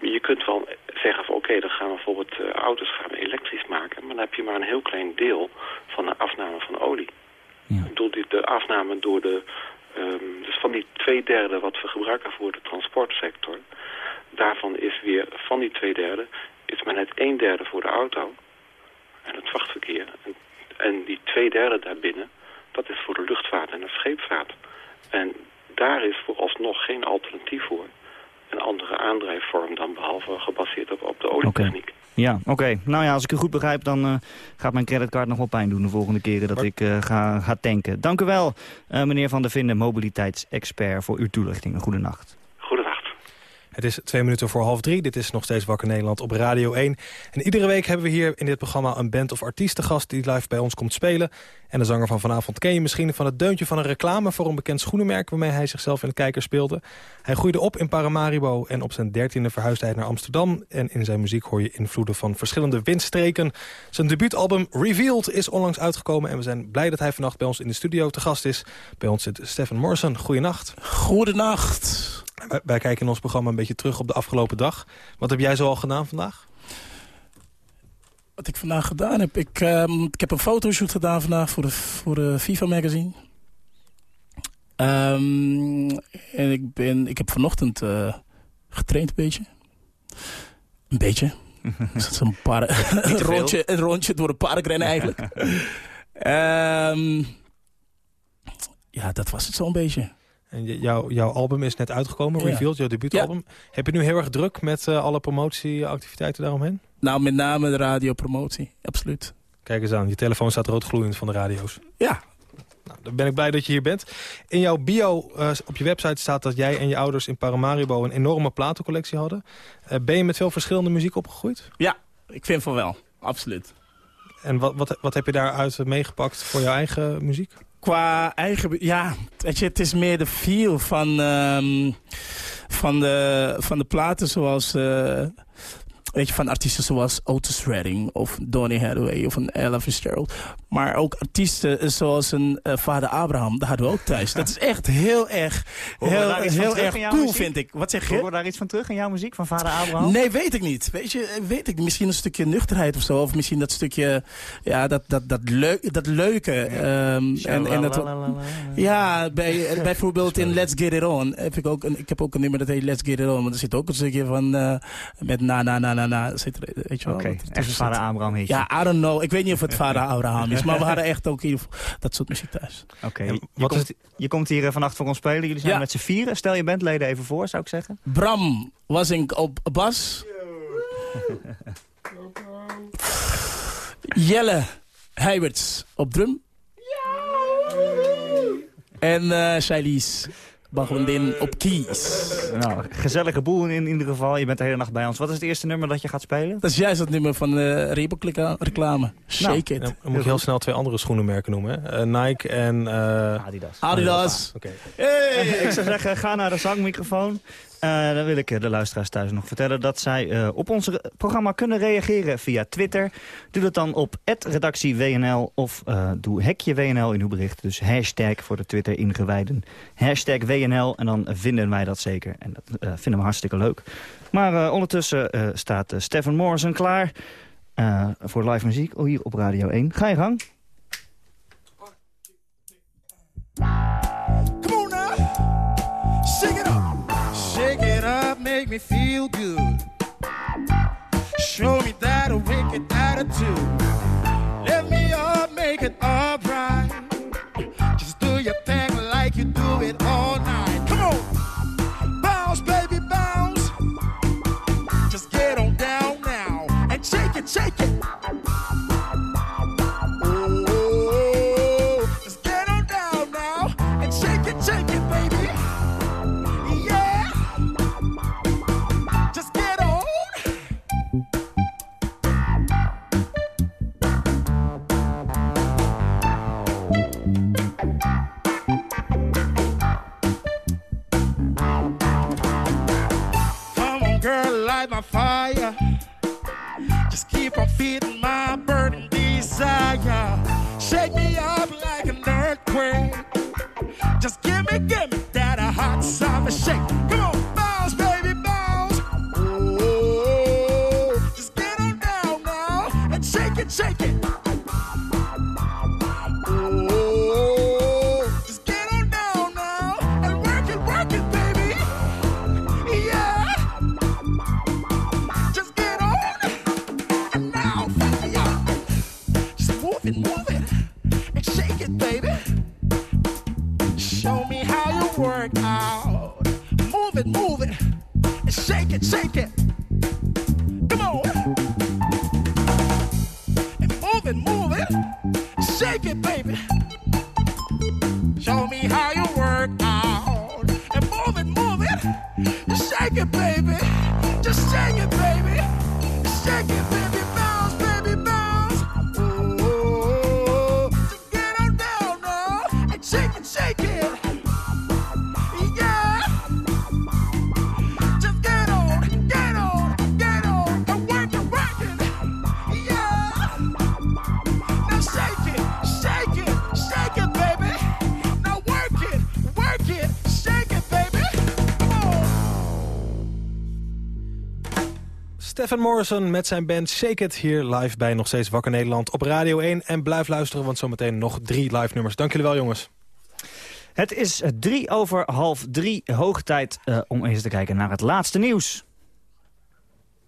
je kunt wel zeggen van oké, dan gaan we bijvoorbeeld uh, auto's gaan we elektrisch maken. Maar dan heb je maar een heel klein deel van de afname van olie. Ja. Door die, de afname door de... Um, dus van die twee derde wat we gebruiken voor de transportsector... daarvan is weer van die twee derde... is maar net een derde voor de auto en het vrachtverkeer. En, en die twee derde daarbinnen dat is voor de luchtvaart en de scheepvaart. En daar is vooralsnog geen alternatief voor. Een andere aandrijfvorm dan behalve gebaseerd op, op de olietechniek. Ja, oké. Nou ja, als ik u goed begrijp, dan uh, gaat mijn creditcard nog wel pijn doen de volgende keren dat ik uh, ga, ga tanken. Dank u wel, uh, meneer Van der Vinden, mobiliteitsexpert, voor uw toelichtingen. Goedenacht. Het is twee minuten voor half drie. Dit is nog steeds Wakker Nederland op Radio 1. En iedere week hebben we hier in dit programma een band of artiestengast... die live bij ons komt spelen. En de zanger van vanavond ken je misschien van het deuntje van een reclame... voor een bekend schoenenmerk waarmee hij zichzelf in de kijker speelde. Hij groeide op in Paramaribo en op zijn dertiende verhuisde hij naar Amsterdam. En in zijn muziek hoor je invloeden van verschillende windstreken. Zijn debuutalbum Revealed is onlangs uitgekomen... en we zijn blij dat hij vannacht bij ons in de studio te gast is. Bij ons zit Stefan Morrison. Goedenacht. Goedenacht. Wij kijken in ons programma een beetje terug op de afgelopen dag. Wat heb jij zo al gedaan vandaag? Wat ik vandaag gedaan heb? Ik, uh, ik heb een fotoshoot gedaan vandaag voor de, voor de FIFA Magazine. Um, en ik, ben, ik heb vanochtend uh, getraind een beetje. Een beetje. Zo'n een, rondje, een rondje door de parkrennen eigenlijk. um, ja, dat was het zo'n beetje. En jouw, jouw album is net uitgekomen, ja. Revealed, jouw debuutalbum. Heb je nu heel erg druk met uh, alle promotieactiviteiten daaromheen? Nou, met name de radiopromotie, absoluut. Kijk eens aan, je telefoon staat roodgloeiend van de radio's. Ja. Nou, dan ben ik blij dat je hier bent. In jouw bio uh, op je website staat dat jij en je ouders in Paramaribo... een enorme platencollectie hadden. Uh, ben je met veel verschillende muziek opgegroeid? Ja, ik vind van wel, absoluut. En wat, wat, wat heb je daaruit meegepakt voor jouw eigen muziek? Qua eigen... Ja, weet je, het is meer de feel van, um, van, de, van de platen zoals... Uh, weet je, van artiesten zoals Otis Redding of Donny Hathaway of een Ella Fitzgerald. Maar ook artiesten zoals een uh, vader Abraham, daar hadden we ook thuis. Dat is echt heel erg, heel, heel erg cool, vind ik. Wat zeg je? Hoor daar iets van terug in jouw muziek van vader Abraham? Nee, weet ik niet. Weet je, weet ik Misschien een stukje nuchterheid of zo. Of misschien dat stukje, ja, dat, dat, dat, leuk, dat leuke. Ja. Um, en, en dat, ja, bij, bijvoorbeeld in Let's Get It On heb ik ook een, ik heb ook een nummer dat heet Let's Get It On. Maar er zit ook een stukje van, uh, met na, na, na, na, na. Zit er, weet je wel? Oké, okay. vader Abraham heet Ja, I don't know. Ik weet niet of het vader Abraham is. Maar we hadden echt ook hier dat soort muziek thuis. Oké, okay. je, je, komt hier vannacht voor ons spelen. Jullie zijn ja. met z'n vieren. Stel je bandleden even voor, zou ik zeggen. Bram was ik op bas. Jelle Heiberts op drum. En uh, Shailis Bagwendin op keys. Nou, gezellige boel in, in ieder geval. Je bent de hele nacht bij ons. Wat is het eerste nummer dat je gaat spelen? Dat is juist het nummer van de uh, Reebok reclame. Shake nou, it. Dan moet ik heel snel twee andere schoenenmerken noemen. Uh, Nike en... Uh... Adidas. Adidas. Oké. Okay. Hey. ik zou zeggen, ga naar de zangmicrofoon. Uh, dan wil ik de luisteraars thuis nog vertellen dat zij uh, op ons programma kunnen reageren via Twitter. Doe dat dan op redactieWNL of doe hekje WNL in uw bericht. Dus hashtag voor de Twitter ingewijden. Hashtag WNL en dan vinden wij dat zeker. En dat vinden we hartstikke leuk. Maar ondertussen staat Stefan Morrison klaar voor live muziek hier op Radio 1. Ga je gang. Me feel good. Show me that wicked attitude. Shake. Stefan Morrison met zijn band Shake It hier live bij Nog Steeds Wakker Nederland op Radio 1. En blijf luisteren, want zometeen nog drie live nummers. Dank jullie wel, jongens. Het is eh, drie over half drie. Hoog tijd uh, om eens te kijken naar het laatste nieuws.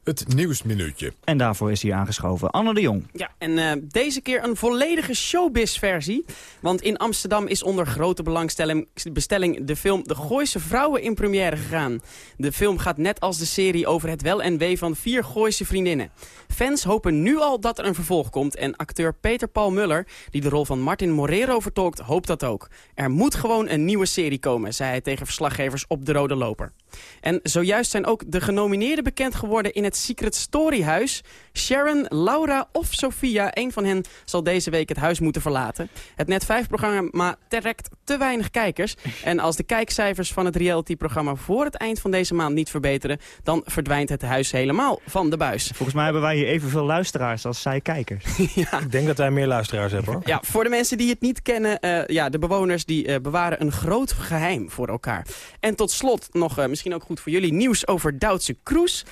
Het Nieuwsminuutje. En daarvoor is hier aangeschoven Anne de Jong. Ja, en uh, deze keer een volledige showbiz-versie. Want in Amsterdam is onder grote belangstelling bestelling de film De Gooise Vrouwen in première gegaan. De film gaat net als de serie over het wel en wee van vier Gooise vriendinnen. Fans hopen nu al dat er een vervolg komt. En acteur Peter Paul Muller, die de rol van Martin Morero vertolkt, hoopt dat ook. Er moet gewoon een nieuwe serie komen, zei hij tegen verslaggevers op De Rode Loper. En zojuist zijn ook de genomineerden bekend geworden in het Secret Story huis. Sharon, Laura of Sophia, een van hen zal deze week het huis moeten verlaten. Het Net 5-programma trekt te weinig kijkers. En als de kijkcijfers van het reality-programma voor het eind van deze maand niet verbeteren... dan verdwijnt het huis helemaal van de buis. Volgens mij hebben wij hier evenveel luisteraars als zij kijkers. ja. Ik denk dat wij meer luisteraars hebben hoor. Ja, voor de mensen die het niet kennen, uh, ja, de bewoners die uh, bewaren een groot geheim voor elkaar. En tot slot, nog uh, misschien ook goed voor jullie, nieuws over Duitse Kroes.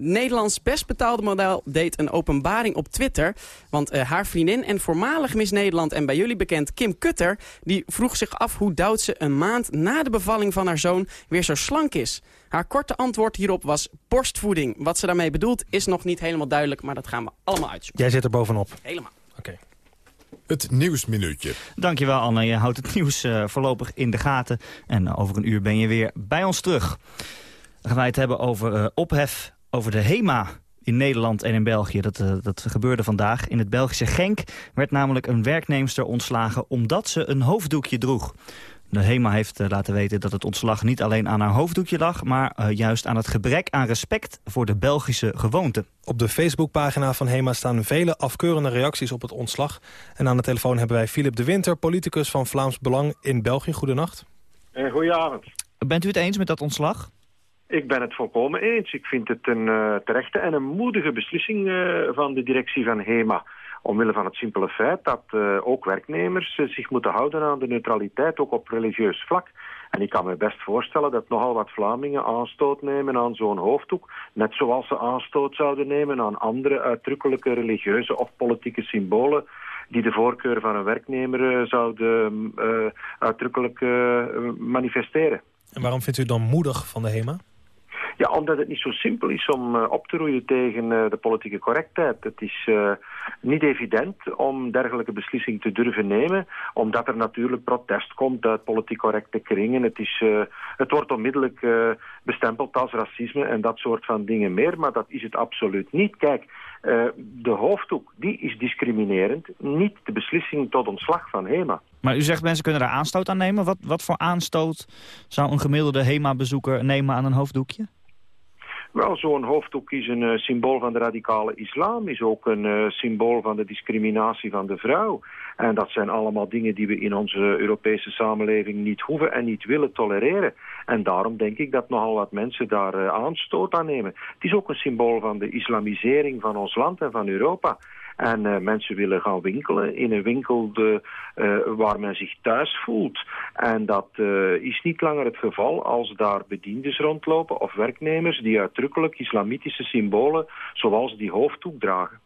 Nederlands best betaalde model deed een openbaring op Twitter. Want haar vriendin en voormalig Miss Nederland en bij jullie bekend Kim Kutter... die vroeg zich af hoe Duitse een maand na de bevalling van haar zoon weer zo slank is. Haar korte antwoord hierop was borstvoeding. Wat ze daarmee bedoelt is nog niet helemaal duidelijk, maar dat gaan we allemaal uitzoeken. Jij zit er bovenop. Helemaal. Oké. Het Nieuwsminuutje. Dankjewel Anne, je houdt het nieuws uh, voorlopig in de gaten. En over een uur ben je weer bij ons terug. Dan gaan wij het hebben over uh, ophef over de HEMA in Nederland en in België. Dat, uh, dat gebeurde vandaag. In het Belgische Genk werd namelijk een werknemster ontslagen... omdat ze een hoofddoekje droeg. De HEMA heeft uh, laten weten dat het ontslag niet alleen aan haar hoofddoekje lag... maar uh, juist aan het gebrek aan respect voor de Belgische gewoonte. Op de Facebookpagina van HEMA staan vele afkeurende reacties op het ontslag. En aan de telefoon hebben wij Philip de Winter, politicus van Vlaams Belang in België. Goedenacht. Goedenavond. Bent u het eens met dat ontslag? Ik ben het volkomen eens. Ik vind het een uh, terechte en een moedige beslissing uh, van de directie van HEMA. Omwille van het simpele feit dat uh, ook werknemers zich moeten houden aan de neutraliteit, ook op religieus vlak. En ik kan me best voorstellen dat nogal wat Vlamingen aanstoot nemen aan zo'n hoofddoek. Net zoals ze aanstoot zouden nemen aan andere uitdrukkelijke religieuze of politieke symbolen die de voorkeur van een werknemer zouden uh, uitdrukkelijk manifesteren. En waarom vindt u dan moedig van de HEMA? Ja, omdat het niet zo simpel is om uh, op te roeien tegen uh, de politieke correctheid. Het is uh, niet evident om dergelijke beslissingen te durven nemen, omdat er natuurlijk protest komt uit politiek correcte kringen. Het, is, het wordt onmiddellijk bestempeld als racisme en dat soort van dingen meer, maar dat is het absoluut niet. Kijk, de hoofddoek, die is discriminerend, niet de beslissing tot ontslag van HEMA. Maar u zegt mensen kunnen daar aanstoot aan nemen. Wat, wat voor aanstoot zou een gemiddelde HEMA-bezoeker nemen aan een hoofddoekje? Wel, zo'n hoofddoek is een symbool van de radicale islam, is ook een uh, symbool van de discriminatie van de vrouw. En dat zijn allemaal dingen die we in onze Europese samenleving niet hoeven en niet willen tolereren. En daarom denk ik dat nogal wat mensen daar uh, aanstoot aan nemen. Het is ook een symbool van de islamisering van ons land en van Europa. En uh, mensen willen gaan winkelen in een winkel de, uh, waar men zich thuis voelt. En dat uh, is niet langer het geval als daar bediendes rondlopen of werknemers die uitdrukkelijk islamitische symbolen zoals die hoofddoek dragen.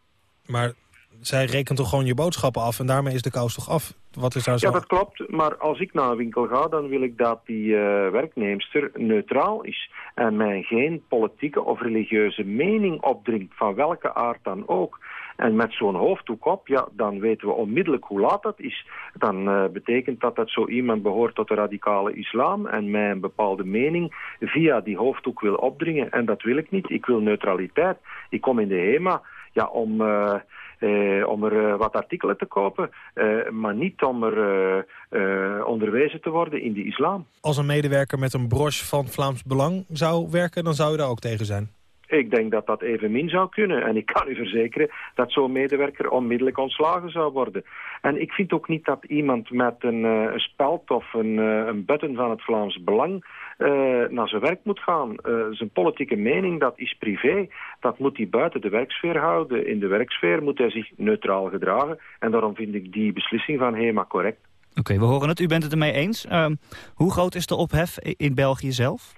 Maar zij rekent toch gewoon je boodschappen af en daarmee is de kous toch af? Wat is daar zo... Ja, dat klopt. Maar als ik naar een winkel ga, dan wil ik dat die uh, werknemster neutraal is. En mij geen politieke of religieuze mening opdringt, van welke aard dan ook. En met zo'n hoofddoek op, ja, dan weten we onmiddellijk hoe laat dat is. Dan uh, betekent dat dat zo iemand behoort tot de radicale islam en mij een bepaalde mening via die hoofddoek wil opdringen. En dat wil ik niet. Ik wil neutraliteit. Ik kom in de HEMA ja, om... Uh, uh, om er wat artikelen te kopen, maar niet om er onderwezen te worden in de islam. Als een medewerker met een broche van Vlaams Belang zou werken, dan zou u daar ook tegen zijn? Ik denk dat dat evenmin zou kunnen. En ik kan u verzekeren dat zo'n medewerker onmiddellijk ontslagen zou worden. En ik vind ook niet dat iemand met een, uh, speld of een, uh, een button van het Vlaams Belang uh, naar zijn werk moet gaan. zijn politieke mening, dat is privé. Dat moet hij buiten de werksfeer houden. In de werksfeer moet hij zich neutraal gedragen. En daarom vind ik die beslissing van HEMA correct. Oké, we horen het. U bent het ermee eens. Ehm, hoe groot is de ophef in België zelf?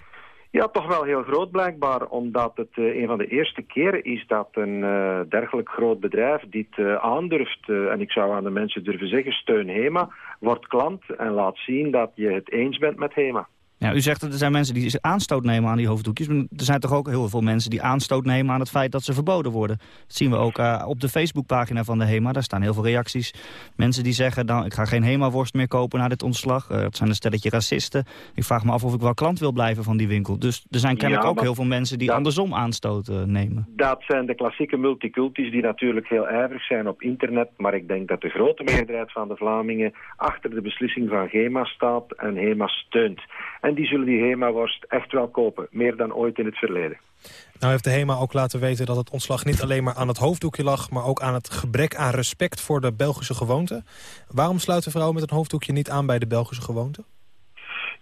Ja, toch wel heel groot blijkbaar, omdat het uh, een van de eerste keren is dat een uh, dergelijk groot bedrijf dit uh, aandurft, en ik zou aan de mensen durven zeggen, steun HEMA, wordt klant en laat zien dat je het eens bent met HEMA. Ja, u zegt dat er zijn mensen die aanstoot nemen aan die hoofddoekjes. Maar er zijn toch ook heel veel mensen die aanstoot nemen aan het feit dat ze verboden worden. Dat zien we ook uh, op de Facebookpagina van de HEMA. Daar staan heel veel reacties. Mensen die zeggen, dan, ik ga geen HEMA-worst meer kopen na dit ontslag. Uh, het zijn een stelletje racisten. Ik vraag me af of ik wel klant wil blijven van die winkel. Dus er zijn kennelijk ja, ook heel veel mensen die dat, andersom aanstoot uh, nemen. Dat zijn de klassieke multiculties die natuurlijk heel ijverig zijn op internet. Maar ik denk dat de grote meerderheid van de Vlamingen achter de beslissing van HEMA staat en HEMA steunt. En En die zullen die HEMA-worst echt wel kopen, meer dan ooit in het verleden. Nou heeft de HEMA ook laten weten dat het ontslag niet alleen maar aan het hoofddoekje lag... maar ook aan het gebrek aan respect voor de Belgische gewoonte. Waarom sluiten vrouwen met een hoofddoekje niet aan bij de Belgische gewoonte?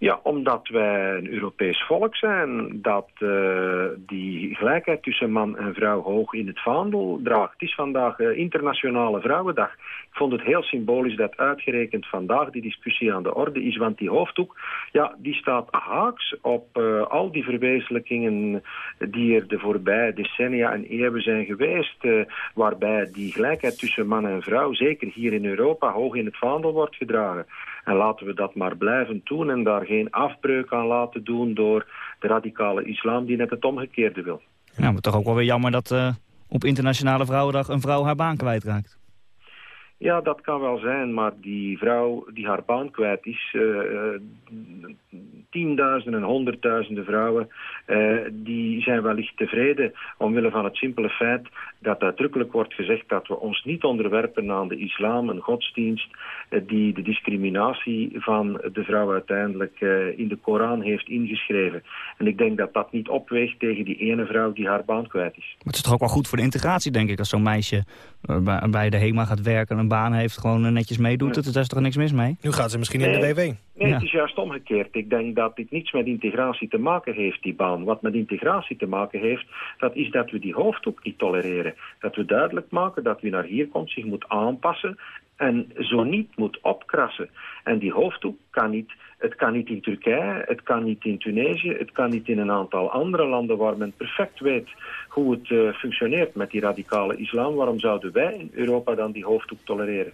Ja, omdat wij een Europees volk zijn dat uh, die gelijkheid tussen man en vrouw hoog in het vaandel draagt. Het is vandaag uh, Internationale Vrouwendag. Ik vond het heel symbolisch dat uitgerekend vandaag die discussie aan de orde is, want die hoofddoek, ja, die staat haaks op uh, al die verwezenlijkingen die er de voorbije decennia en eeuwen zijn geweest, waarbij die gelijkheid tussen man en vrouw, zeker hier in Europa, hoog in het vaandel wordt gedragen. En laten we dat maar blijven doen en daar geen afbreuk aan laten doen door de radicale islam die net het omgekeerde wil. Nou, maar toch ook wel weer jammer dat uh, op Internationale Vrouwendag een vrouw haar baan kwijtraakt. Ja, dat kan wel zijn, maar die vrouw die haar baan kwijt is... Uh, tienduizenden en honderdduizenden vrouwen... Uh, die zijn wellicht tevreden omwille van het simpele feit... dat uitdrukkelijk wordt gezegd dat we ons niet onderwerpen aan de islam... een godsdienst uh, die de discriminatie van de vrouw uiteindelijk in de Koran heeft ingeschreven. En ik denk dat dat niet opweegt tegen die ene vrouw die haar baan kwijt is. Maar het is toch ook wel goed voor de integratie, denk ik... als zo'n meisje bij de HEMA gaat werken baan heeft, gewoon netjes meedoet. Ja. Daar is toch niks mis mee? Nu gaat ze misschien in de WW. Nee, het is juist omgekeerd. Ik denk dat dit niets met integratie te maken heeft, die baan. Wat met integratie te maken heeft, dat is dat we die hoofddoek niet tolereren. Dat we duidelijk maken dat wie naar hier komt zich moet aanpassen en zo niet moet opkrassen. En die hoofddoek kan niet, het kan niet in Turkije, het kan niet in Tunesië, het kan niet in een aantal andere landen waar men perfect weet hoe het uh, functioneert met die radicale islam. Waarom zouden wij in Europa dan die hoofddoek tolereren?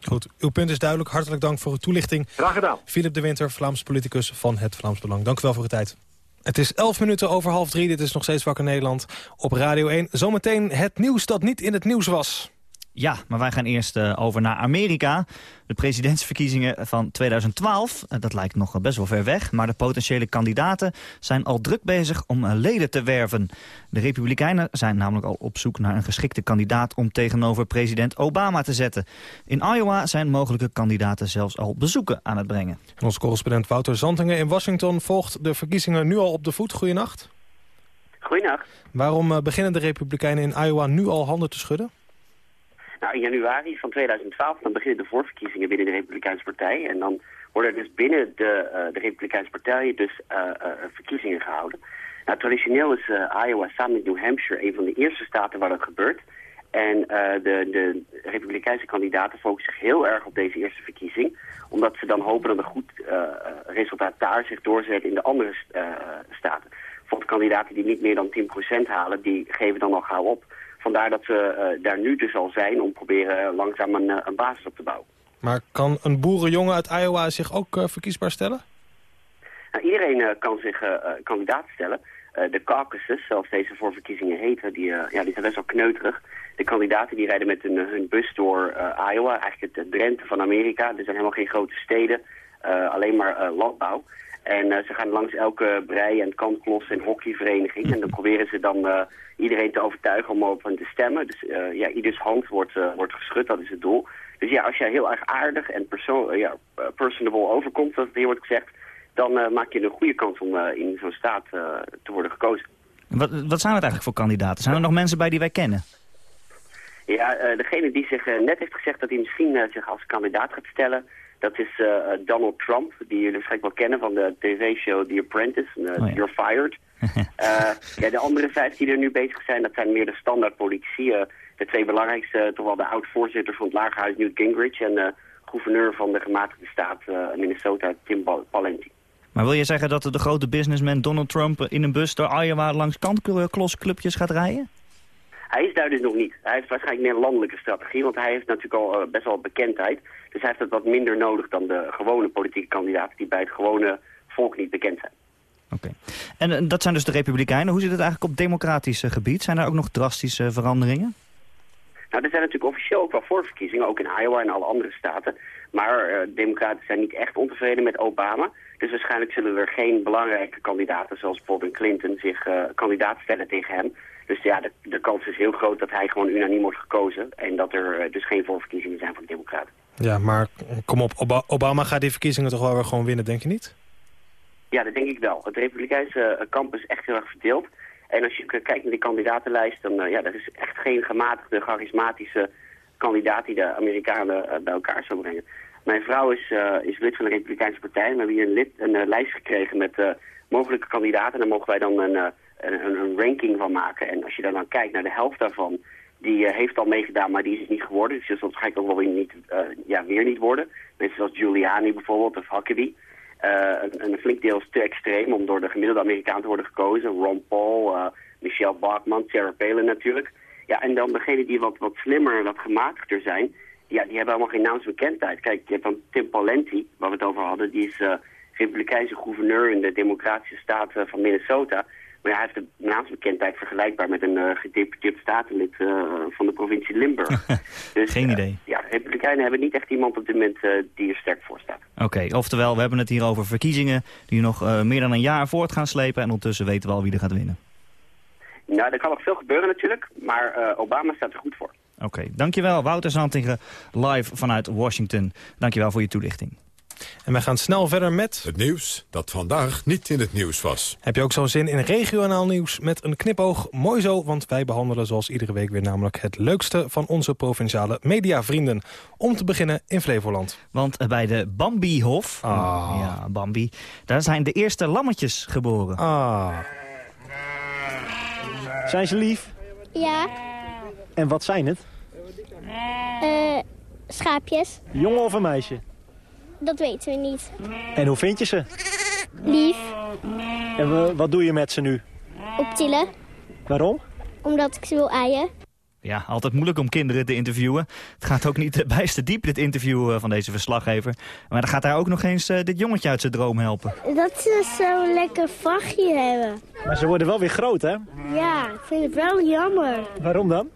Goed, uw punt is duidelijk. Hartelijk dank voor uw toelichting. Graag gedaan. Philip de Winter, Vlaams politicus van het Vlaams Belang. Dank u wel voor uw tijd. Het is 11 minuten over half drie. Dit is nog steeds Wakker Nederland op Radio 1. Zometeen het nieuws dat niet in het nieuws was. Ja, maar wij gaan eerst uh, over naar Amerika. De presidentsverkiezingen van 2012, uh, dat lijkt nog best wel ver weg... maar de potentiële kandidaten zijn al druk bezig om uh, leden te werven. De Republikeinen zijn namelijk al op zoek naar een geschikte kandidaat... om tegenover president Obama te zetten. In Iowa zijn mogelijke kandidaten zelfs al bezoeken aan het brengen. En onze correspondent Wouter Zantingen in Washington volgt de verkiezingen nu al op de voet. Goedenacht. Goedenacht. Waarom beginnen de Republikeinen in Iowa nu al handen te schudden? Nou, in januari van 2012 dan beginnen de voorverkiezingen binnen de Republikeinse Partij. En dan worden dus binnen de, uh, de Republikeinse Partij dus uh, uh, verkiezingen gehouden. Nou, traditioneel is Iowa samen met New Hampshire een van de eerste staten waar dat gebeurt. En de, de Republikeinse kandidaten focussen zich heel erg op deze eerste verkiezing. Omdat ze dan hopen dat een goed resultaat daar zich doorzet in de andere staten. Bijvoorbeeld kandidaten die niet meer dan 10% halen, die geven dan al gauw op. Vandaar dat we uh, daar nu dus al zijn om proberen langzaam een, uh, een, basis op te bouwen. Maar kan een boerenjongen uit Iowa zich ook verkiesbaar stellen? Nou, iedereen kan zich kandidaat stellen. de caucuses, zoals deze voorverkiezingen heten, die, ja, die zijn best wel kneuterig. De kandidaten die rijden met hun, hun bus door Iowa, eigenlijk het Drenthe van Amerika. Er zijn helemaal geen grote steden, alleen maar landbouw. En uh, ze gaan langs elke brei- en kantklos en hockeyvereniging. En dan proberen ze dan uh, iedereen te overtuigen om op hen te stemmen. Dus uh, ja, ieders hand wordt, wordt geschud, dat is het doel. Dus ja, als jij heel erg aardig en perso ja, personable overkomt, zoals hier wordt gezegd... dan maak je een goede kans om in zo'n staat te worden gekozen. Wat, wat zijn het eigenlijk voor kandidaten? Zijn er nog mensen bij die wij kennen? Ja, degene die zich net heeft gezegd dat hij misschien zich als kandidaat gaat stellen... Dat is uh, Donald Trump, die jullie waarschijnlijk wel kennen van de tv-show The Apprentice. Uh, oh, ja. You're fired. ja, de andere vijf die er nu bezig zijn, dat zijn meer de standaard politici. de twee belangrijkste, toch wel de oud-voorzitter van het Lagerhuis, Newt Gingrich... en de gouverneur van de gematigde staat Minnesota, Tim Pawlenty. Maar wil je zeggen dat de grote businessman Donald Trump in een bus door Iowa langs kantklosclubjes gaat rijden? Hij is daar dus nog niet. Hij heeft waarschijnlijk meer een landelijke strategie, want hij heeft natuurlijk al uh, best wel bekendheid. Dus hij heeft het wat minder nodig dan de gewone politieke kandidaten die bij het gewone volk niet bekend zijn. Oké. En uh, dat zijn dus de Republikeinen. Hoe zit het eigenlijk op democratisch uh, gebied? Zijn er ook nog drastische veranderingen? Nou, er zijn natuurlijk officieel ook wel voorverkiezingen, ook in Iowa en alle andere staten. Maar democraten zijn niet echt ontevreden met Obama. Dus waarschijnlijk zullen er geen belangrijke kandidaten, zoals bijvoorbeeld Clinton, zich kandidaat stellen tegen hem. Dus ja, de, de, kans is heel groot dat hij gewoon unaniem wordt gekozen. En dat er uh, dus geen voorverkiezingen zijn voor de democraten. Ja, maar kom op, Obama gaat die verkiezingen toch wel weer gewoon winnen, denk je niet? Ja, dat denk ik wel. Het Republikeinse eh, kamp is echt heel erg verdeeld. En als je kijkt naar die kandidatenlijst, dan uh, ja, er is echt geen gematigde, charismatische kandidaat die de Amerikanen uh, bij elkaar zou brengen. Mijn vrouw is, uh, is lid van de Republikeinse Partij. We hebben hier een, lid, een lijst gekregen met mogelijke kandidaten. En daar mogen wij dan een, een, een, ranking van maken. En als je daar dan kijkt naar de helft daarvan, die heeft al meegedaan, maar die is het niet geworden. Dus dat waarschijnlijk ook wel weer niet, ja, weer niet worden. Mensen zoals Giuliani bijvoorbeeld, of Huckabee. Uh, een, een, flink deel is te extreem om door de gemiddelde Amerikaan te worden gekozen. Ron Paul, Michelle Bachmann, Sarah Palin natuurlijk. Ja, en dan degenen die wat, wat slimmer, wat gematigder zijn, ja, die hebben allemaal geen naamsbekendheid. Kijk, je hebt dan Tim Pawlenty, waar we het over hadden, die is republikeinse gouverneur in de democratische staat van Minnesota. Maar ja, hij heeft de naamsbekendheid vergelijkbaar met een uh, gedeputeerd statenlid uh, van de provincie Limburg. dus, Geen idee. Uh, ja, de Republikeinen hebben niet echt iemand op dit moment die er sterk voor staat. Oké, okay, oftewel, we hebben het hier over verkiezingen die nog meer dan een jaar voort gaan slepen. En ondertussen weten we al wie er gaat winnen. Nou, er kan nog veel gebeuren natuurlijk, maar Obama staat er goed voor. Oké, okay, dankjewel Wouter Zantingen, live vanuit Washington. Dankjewel voor je toelichting. En wij gaan snel verder met... Het nieuws dat vandaag niet in het nieuws was. Heb je ook zo'n zin in regionaal nieuws met een knipoog? Mooi zo, want wij behandelen zoals iedere week weer namelijk het leukste van onze provinciale mediavrienden. Om te beginnen in Flevoland. Want bij de Bambihof, ah. ja, Bambi, daar zijn de eerste lammetjes geboren. Ah. Zijn ze lief? Ja. En wat zijn het? Uh, schaapjes. Jongen of een meisje? Dat weten we niet. En hoe vind je ze? Lief. En wat doe je met ze nu? Optillen. Waarom? Omdat ik ze wil aaien. Ja, altijd moeilijk om kinderen te interviewen. Het gaat ook niet bijster diep, dit interview van deze verslaggever. Maar dan gaat hij ook nog eens uh, dit jongetje uit zijn droom helpen. Dat ze zo'n lekker vachtje hebben. Maar ze worden wel weer groot, hè? Ja, ik vind het wel jammer. Waarom dan?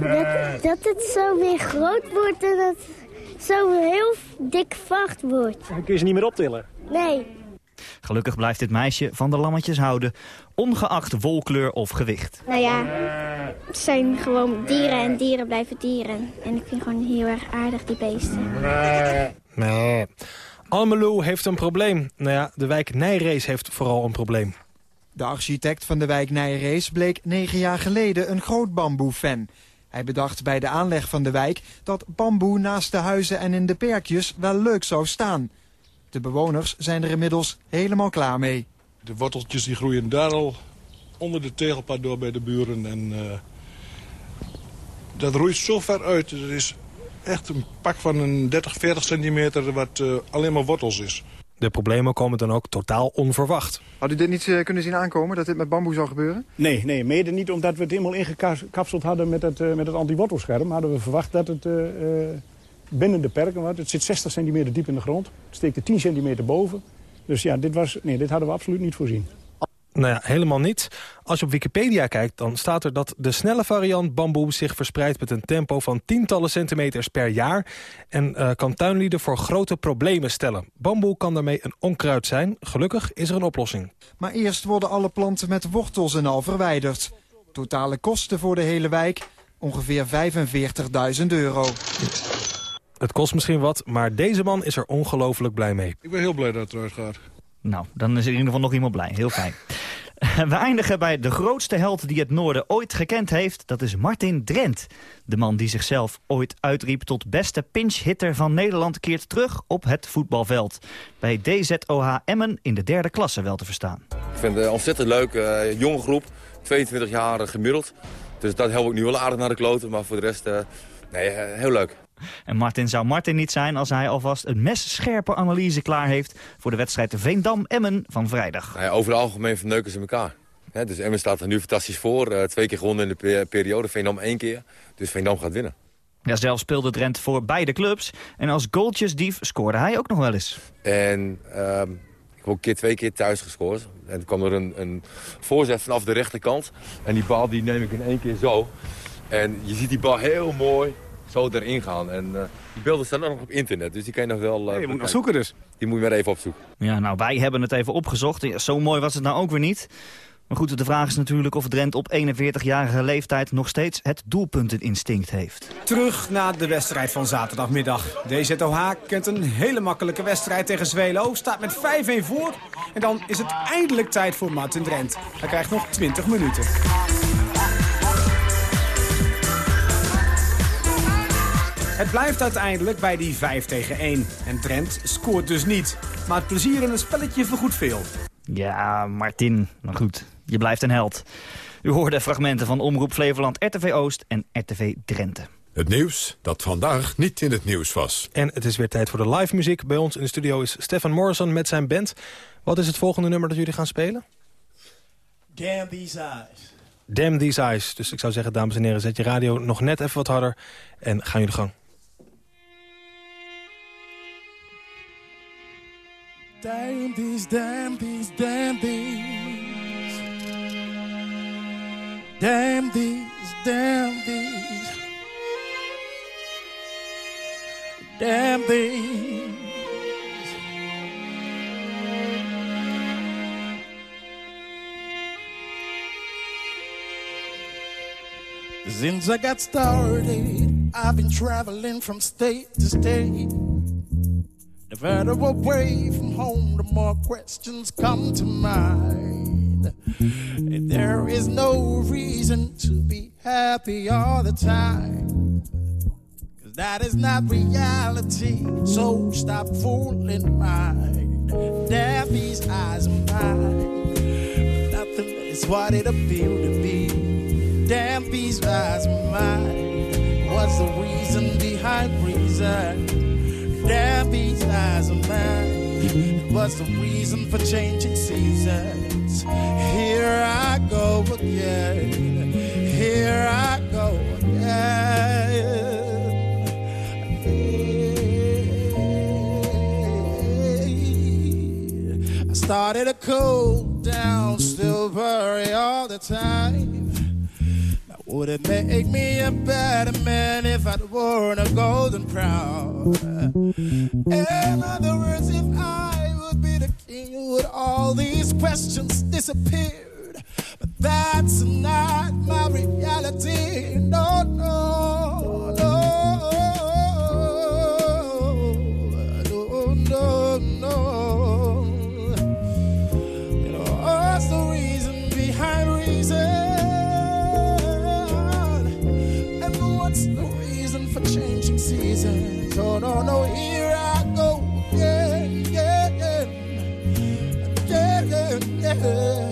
Dat, dat het zo weer groot wordt en dat zo heel dik vacht wordt. Dan kun je ze niet meer optillen? Nee. Gelukkig blijft dit meisje van de lammetjes houden, ongeacht wolkleur of gewicht. Nou ja, het zijn gewoon dieren en dieren blijven dieren. En ik vind gewoon heel erg aardig die beesten. Nee. Almelo heeft een probleem. Nou ja, de wijk Nijrees heeft vooral een probleem. De architect van de wijk Nijrees bleek negen jaar geleden een groot bamboe-fan. Hij bedacht bij de aanleg van de wijk dat bamboe naast de huizen en in de perkjes wel leuk zou staan. De bewoners zijn er inmiddels helemaal klaar mee. De worteltjes die groeien daar al onder de tegelpad door bij de buren. En uh, dat roeit zo ver uit. Er is echt een pak van een 30, 40 centimeter wat uh, alleen maar wortels is. De problemen komen dan ook totaal onverwacht. Had u dit niet uh, kunnen zien aankomen, dat dit met bamboe zou gebeuren? Nee, nee, mede niet omdat we het helemaal ingekapseld hadden met het, uh, met het anti-wortelscherm. Hadden we verwacht dat het uh, binnen de perken was. Het zit 60 centimeter diep in de grond. Het steekt er 10 centimeter boven. Dus ja, dit, was, nee, dit hadden we absoluut niet voorzien. Nou ja, helemaal niet. Als je op Wikipedia kijkt, dan staat er dat de snelle variant bamboe zich verspreidt met een tempo van tientallen centimeters per jaar en uh, kan tuinlieden voor grote problemen stellen. Bamboe kan daarmee een onkruid zijn. Gelukkig is er een oplossing. Maar eerst worden alle planten met wortels en al verwijderd. Totale kosten voor de hele wijk ongeveer 45.000 euro. Het kost misschien wat, maar deze man is er ongelooflijk blij mee. Ik ben heel blij dat het eruit gaat. Nou, dan is er in ieder geval nog iemand blij. Heel fijn. We eindigen bij de grootste held die het noorden ooit gekend heeft. Dat is Martin Drent. De man die zichzelf ooit uitriep tot beste pinch-hitter van Nederland... keert terug op het voetbalveld. Bij DZOH Emmen in de derde klasse wel te verstaan. Ik vind het een ontzettend leuk. Uh, jonge groep. 22 jaar gemiddeld. Dus dat helpt ik nu wel aardig naar de kloten. Maar voor de rest, uh, nee, uh, heel leuk. En Martin zou Martin niet zijn als hij alvast een messcherpe analyse klaar heeft... voor de wedstrijd Veendam-Emmen van vrijdag. Nou ja, over het algemeen verneuken ze elkaar. Dus Emmen staat er nu fantastisch voor. Uh, twee keer gewonnen in de periode, Veendam één keer. Dus Veendam gaat winnen. Ja, zelf speelde Drent voor beide clubs. En als goaltjesdief scoorde hij ook nog wel eens. En uh, ik heb ook een keer, twee keer thuis gescoord. En toen kwam er een, een voorzet vanaf de rechterkant. En die bal die neem ik in één keer zo. En je ziet die bal heel mooi zo erin gaan. En uh, die beelden staan ook nog op internet, dus die kan je nog wel... Uh, nee, je moet nog zoeken dus. Die moet je maar even opzoeken. Ja, nou, wij hebben het even opgezocht. Ja, zo mooi was het nou ook weer niet. Maar goed, de vraag is natuurlijk of Drent op 41-jarige leeftijd nog steeds het doelpunteninstinct heeft. Terug naar de wedstrijd van zaterdagmiddag. DZOH kent een hele makkelijke wedstrijd tegen Zwelo, staat met 5-1 voor. En dan is het eindelijk tijd voor Martin Drent. Hij krijgt nog 20 minuten. Het blijft uiteindelijk bij die 5 tegen 1. En Drent scoort dus niet. Maar het plezier in het spelletje vergoedt veel. Ja, Martin. Maar goed, je blijft een held. U hoorde fragmenten van Omroep Flevoland, RTV Oost en RTV Drenthe. Het nieuws dat vandaag niet in het nieuws was. En het is weer tijd voor de live muziek. Bij ons in de studio is Stefan Morrison met zijn band. Wat is het volgende nummer dat jullie gaan spelen? Damn These Eyes. Damn These Eyes. Dus ik zou zeggen, dames en heren, zet je radio nog net even wat harder. En gaan jullie gang. Damn these, damn these, damn these. Damn these, damn these. Damn these. Since I got started, I've been traveling from state to state. The further away from home, the more questions come to mind. There is no reason to be happy all the time. Cause that is not reality, so stop fooling mine. These eyes of mine, nothing is what it appeared to be. These eyes mine, what's the reason behind reason? These eyes of mine. The reason for changing seasons? Here I go again. Here I go again. I started to cool down, still worry all the time. Would it make me a better man if I'd worn a golden crown? In other words, if I would be the king, would all these questions disappear? But that's not my reality. No, no. No, So no, no, here I go again, again, again, again.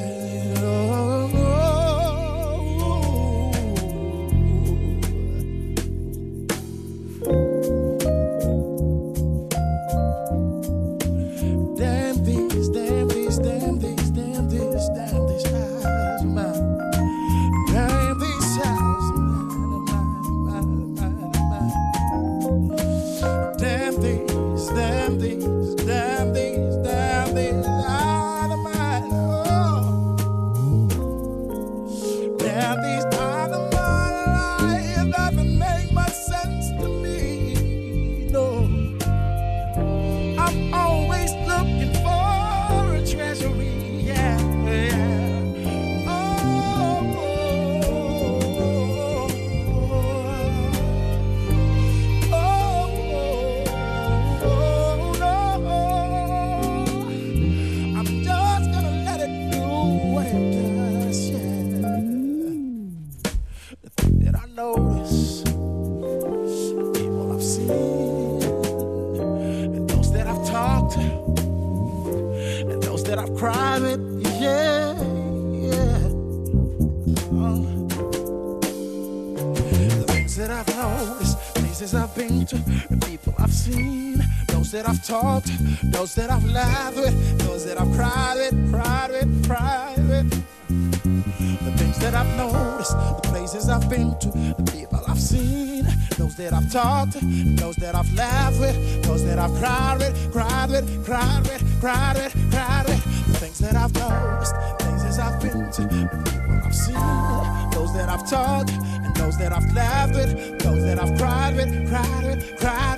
That I've talked, those that I've laughed with, those that I've cried with, cried with, cried with. The things that I've noticed, the places I've been to, the people I've seen, those that I've talked those that I've laughed with, those that I've cried with, cried with, cried with, cried with, cried with. The things that I've noticed, the places I've been to, the people I've seen, those that I've talked, and those that I've laughed with, those that I've cried with, cried with, cried with,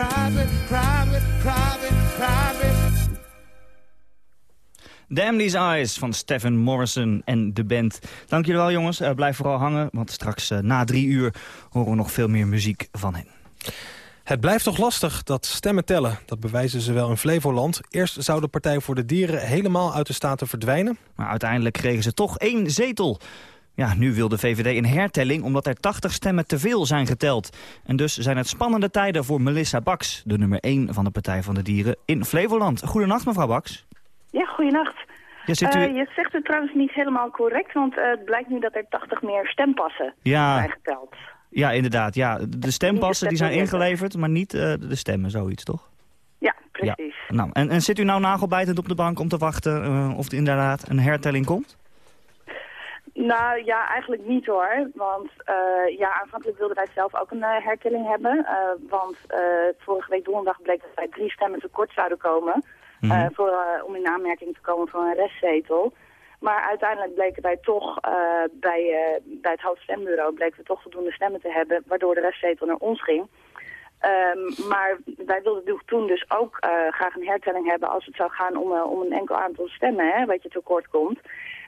cried with, cried with. Damn These Eyes van Stephen Morrison en de band. Dank jullie wel jongens. Uh, blijf vooral hangen, want straks uh, na drie uur horen we nog veel meer muziek van hen. Het blijft toch lastig, dat stemmen tellen. Dat bewijzen ze wel in Flevoland. Eerst zou de Partij voor de Dieren helemaal uit de Staten verdwijnen. Maar uiteindelijk kregen ze toch één zetel. Ja, nu wil de VVD een hertelling omdat er 80 stemmen te veel zijn geteld. En dus zijn het spannende tijden voor Melissa Baks... de nummer 1 van de Partij van de Dieren in Flevoland. Goedenacht, mevrouw Baks. Ja, goedenacht. Ja, u... uh, je zegt het trouwens niet helemaal correct, want uh, het blijkt nu dat er 80 meer stempassen ja. zijn geteld. Ja, inderdaad. Ja, de stempassen die zijn ingeleverd, maar niet uh, de stemmen, zoiets, toch? Ja, precies. Ja. Nou, en, en zit u nou nagelbijtend op de bank om te wachten of er inderdaad een hertelling komt? Nou ja, eigenlijk niet hoor. Want uh, ja, aanvankelijk wilden wij zelf ook een uh, hertelling hebben. Uh, want vorige week donderdag bleek dat wij drie stemmen tekort zouden komen. Mm -hmm. voor, om in aanmerking te komen voor een restzetel. Maar uiteindelijk bleken wij toch bij, bij het hoofdstembureau bleken we toch voldoende stemmen te hebben, waardoor de restzetel naar ons ging. Um, maar wij wilden toen dus ook graag een hertelling hebben als het zou gaan om, om een enkel aantal stemmen, hè, wat je tekort komt.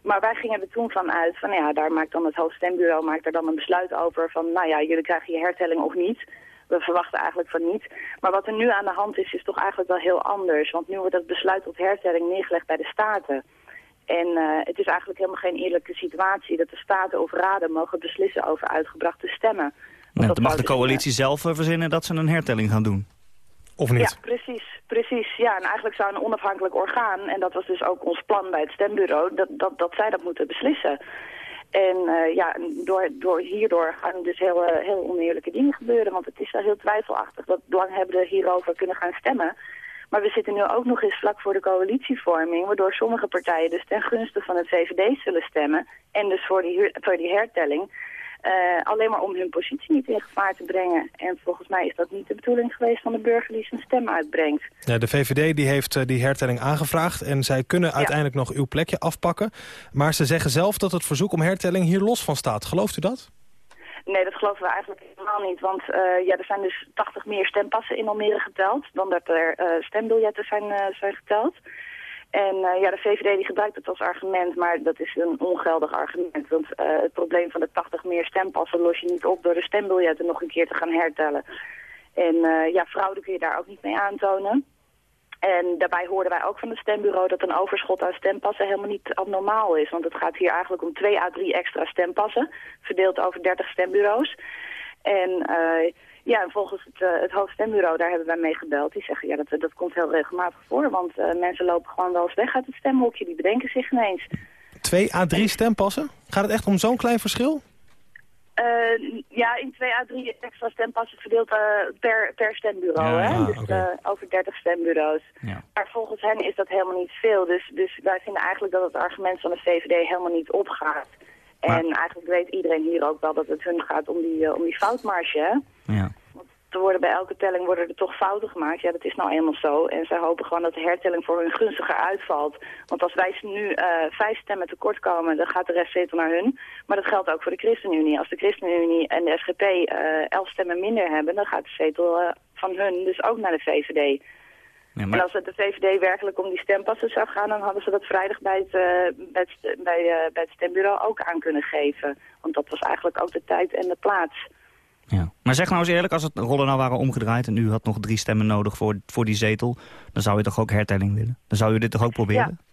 Maar wij gingen er toen van uit van ja, daar maakt dan het hoofdstembureau maakt er dan een besluit over van nou ja, jullie krijgen je hertelling of niet. We verwachten eigenlijk van niet. Maar wat er nu aan de hand is, is toch eigenlijk wel heel anders. Want nu wordt het besluit tot hertelling neergelegd bij de Staten. En uh, het is eigenlijk helemaal geen eerlijke situatie dat de Staten of Raden mogen beslissen over uitgebrachte stemmen. Dan mag de coalitie zelf uh, verzinnen dat ze een hertelling gaan doen. Ja, precies. Precies, ja. En eigenlijk zou een onafhankelijk orgaan, en dat was dus ook ons plan bij het stembureau, dat, dat, dat zij dat moeten beslissen. En uh, ja, door, door hierdoor gaan dus heel, uh, heel oneerlijke dingen gebeuren. Want het is wel heel twijfelachtig dat belanghebbenden hierover kunnen gaan stemmen. Maar we zitten nu ook nog eens vlak voor de coalitievorming... waardoor sommige partijen dus ten gunste van het VVD zullen stemmen... en dus voor die, voor die hertelling... Uh, alleen maar om hun positie niet in gevaar te brengen. En volgens mij is dat niet de bedoeling geweest van de burger die zijn stem uitbrengt. Ja, de VVD die heeft uh, die hertelling aangevraagd en zij kunnen ja. uiteindelijk nog uw plekje afpakken. Maar ze zeggen zelf dat het verzoek om hertelling hier los van staat. Gelooft u dat? Nee, dat geloven we eigenlijk helemaal niet. Want uh, ja, er zijn dus 80 meer stempassen in Almere geteld... dan dat er stembiljetten zijn, zijn geteld. En uh, ja, de VVD die gebruikt het als argument, maar dat is een ongeldig argument. Want uh, het probleem van de 80 meer stempassen los je niet op door de stembiljetten nog een keer te gaan hertellen. En uh, ja, fraude kun je daar ook niet mee aantonen. En daarbij hoorden wij ook van het stembureau dat een overschot aan stempassen helemaal niet abnormaal is. Want het gaat hier eigenlijk om 2 à 3 extra stempassen, verdeeld over 30 stembureaus. En... Uh, ja, en volgens het, uh, het hoofdstembureau, daar hebben wij mee gebeld. Die zeggen, ja, dat, dat komt heel regelmatig voor. Want uh, mensen lopen gewoon wel eens weg uit het stemhokje. Die bedenken zich ineens. Twee à drie stempassen? Gaat het echt om zo'n klein verschil? Uh, ja, in twee à drie extra stempassen verdeeld per, per stembureau. Ja, hè? Dus okay. over 30 stembureaus. Ja. Maar volgens hen is dat helemaal niet veel. Dus, dus wij vinden eigenlijk dat het argument van de VVD helemaal niet opgaat. Maar... En eigenlijk weet iedereen hier ook wel dat het hun gaat om die, om die foutmarge, Ja. Er worden bij elke telling worden er toch fouten gemaakt. Ja, dat is nou eenmaal zo. En zij hopen gewoon dat de hertelling voor hun gunstiger uitvalt. Want als wij nu uh, vijf stemmen tekort komen, dan gaat de rest zetel naar hun. Maar dat geldt ook voor de ChristenUnie. Als de ChristenUnie en de SGP uh, elf stemmen minder hebben, dan gaat de zetel uh, van hun dus ook naar de VVD. Ja, maar... En als het de VVD werkelijk om die stempassen zou gaan, dan hadden ze dat vrijdag bij het, uh, bij het, bij, uh, bij het stembureau ook aan kunnen geven. Want dat was eigenlijk ook de tijd en de plaats. Ja. Maar zeg nou eens eerlijk, als het rollen nou waren omgedraaid... en u had nog drie stemmen nodig voor, voor die zetel... dan zou je toch ook hertelling willen? Dan zou u dit toch ook proberen? Ja.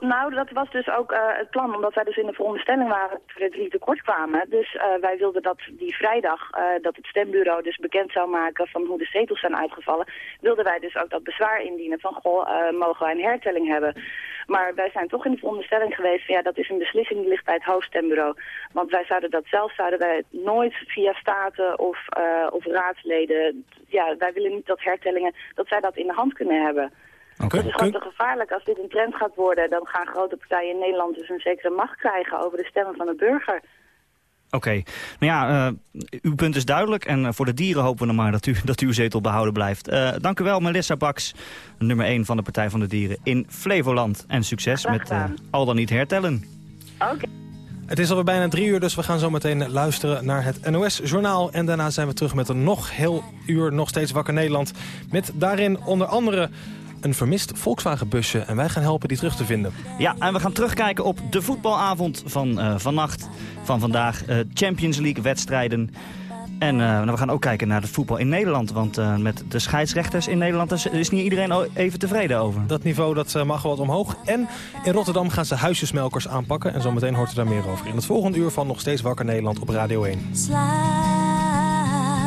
Nou, dat was dus ook uh, het plan, omdat wij dus in de veronderstelling waren dat we drie tekort kwamen. Dus uh, wij wilden dat die vrijdag, uh, dat het stembureau dus bekend zou maken van hoe de zetels zijn uitgevallen, wilden wij dus ook dat bezwaar indienen van, goh, mogen wij een hertelling hebben. Maar wij zijn toch in de veronderstelling geweest van, ja, dat is een beslissing die ligt bij het hoofdstembureau. Want wij zouden dat zelf, zouden wij nooit via staten of, of raadsleden, ja, wij willen niet dat hertellingen, dat zij dat in de hand kunnen hebben. Okay. Het is gewoon te gevaarlijk. Als dit een trend gaat worden, dan gaan grote partijen in Nederland dus een zekere macht krijgen over de stemmen van de burger. Oké. Okay. Nou ja, uh, uw punt is duidelijk. En uh, voor de dieren hopen we dan maar dat, u, dat uw zetel behouden blijft. Uh, dank u wel, Melissa Baks, nummer 1 van de Partij van de Dieren in Flevoland. En succes met al dan niet hertellen. Oké. Okay. Het is alweer bijna drie uur, dus we gaan zo meteen luisteren naar het NOS-journaal. En daarna zijn we terug met een nog heel uur, nog steeds wakker Nederland. Met daarin onder andere een vermist Volkswagen-busje. En wij gaan helpen die terug te vinden. Ja, en we gaan terugkijken op de voetbalavond van uh, vannacht, van vandaag. Uh, Champions League-wedstrijden. En uh, we gaan ook kijken naar het voetbal in Nederland. Want uh, met de scheidsrechters in Nederland is, is, niet iedereen even tevreden over. Dat niveau dat, uh, mag wel wat omhoog. En in Rotterdam gaan ze huisjesmelkers aanpakken. En zometeen hoort u daar meer over. In het volgende uur van Nog Steeds Wakker Nederland op Radio 1.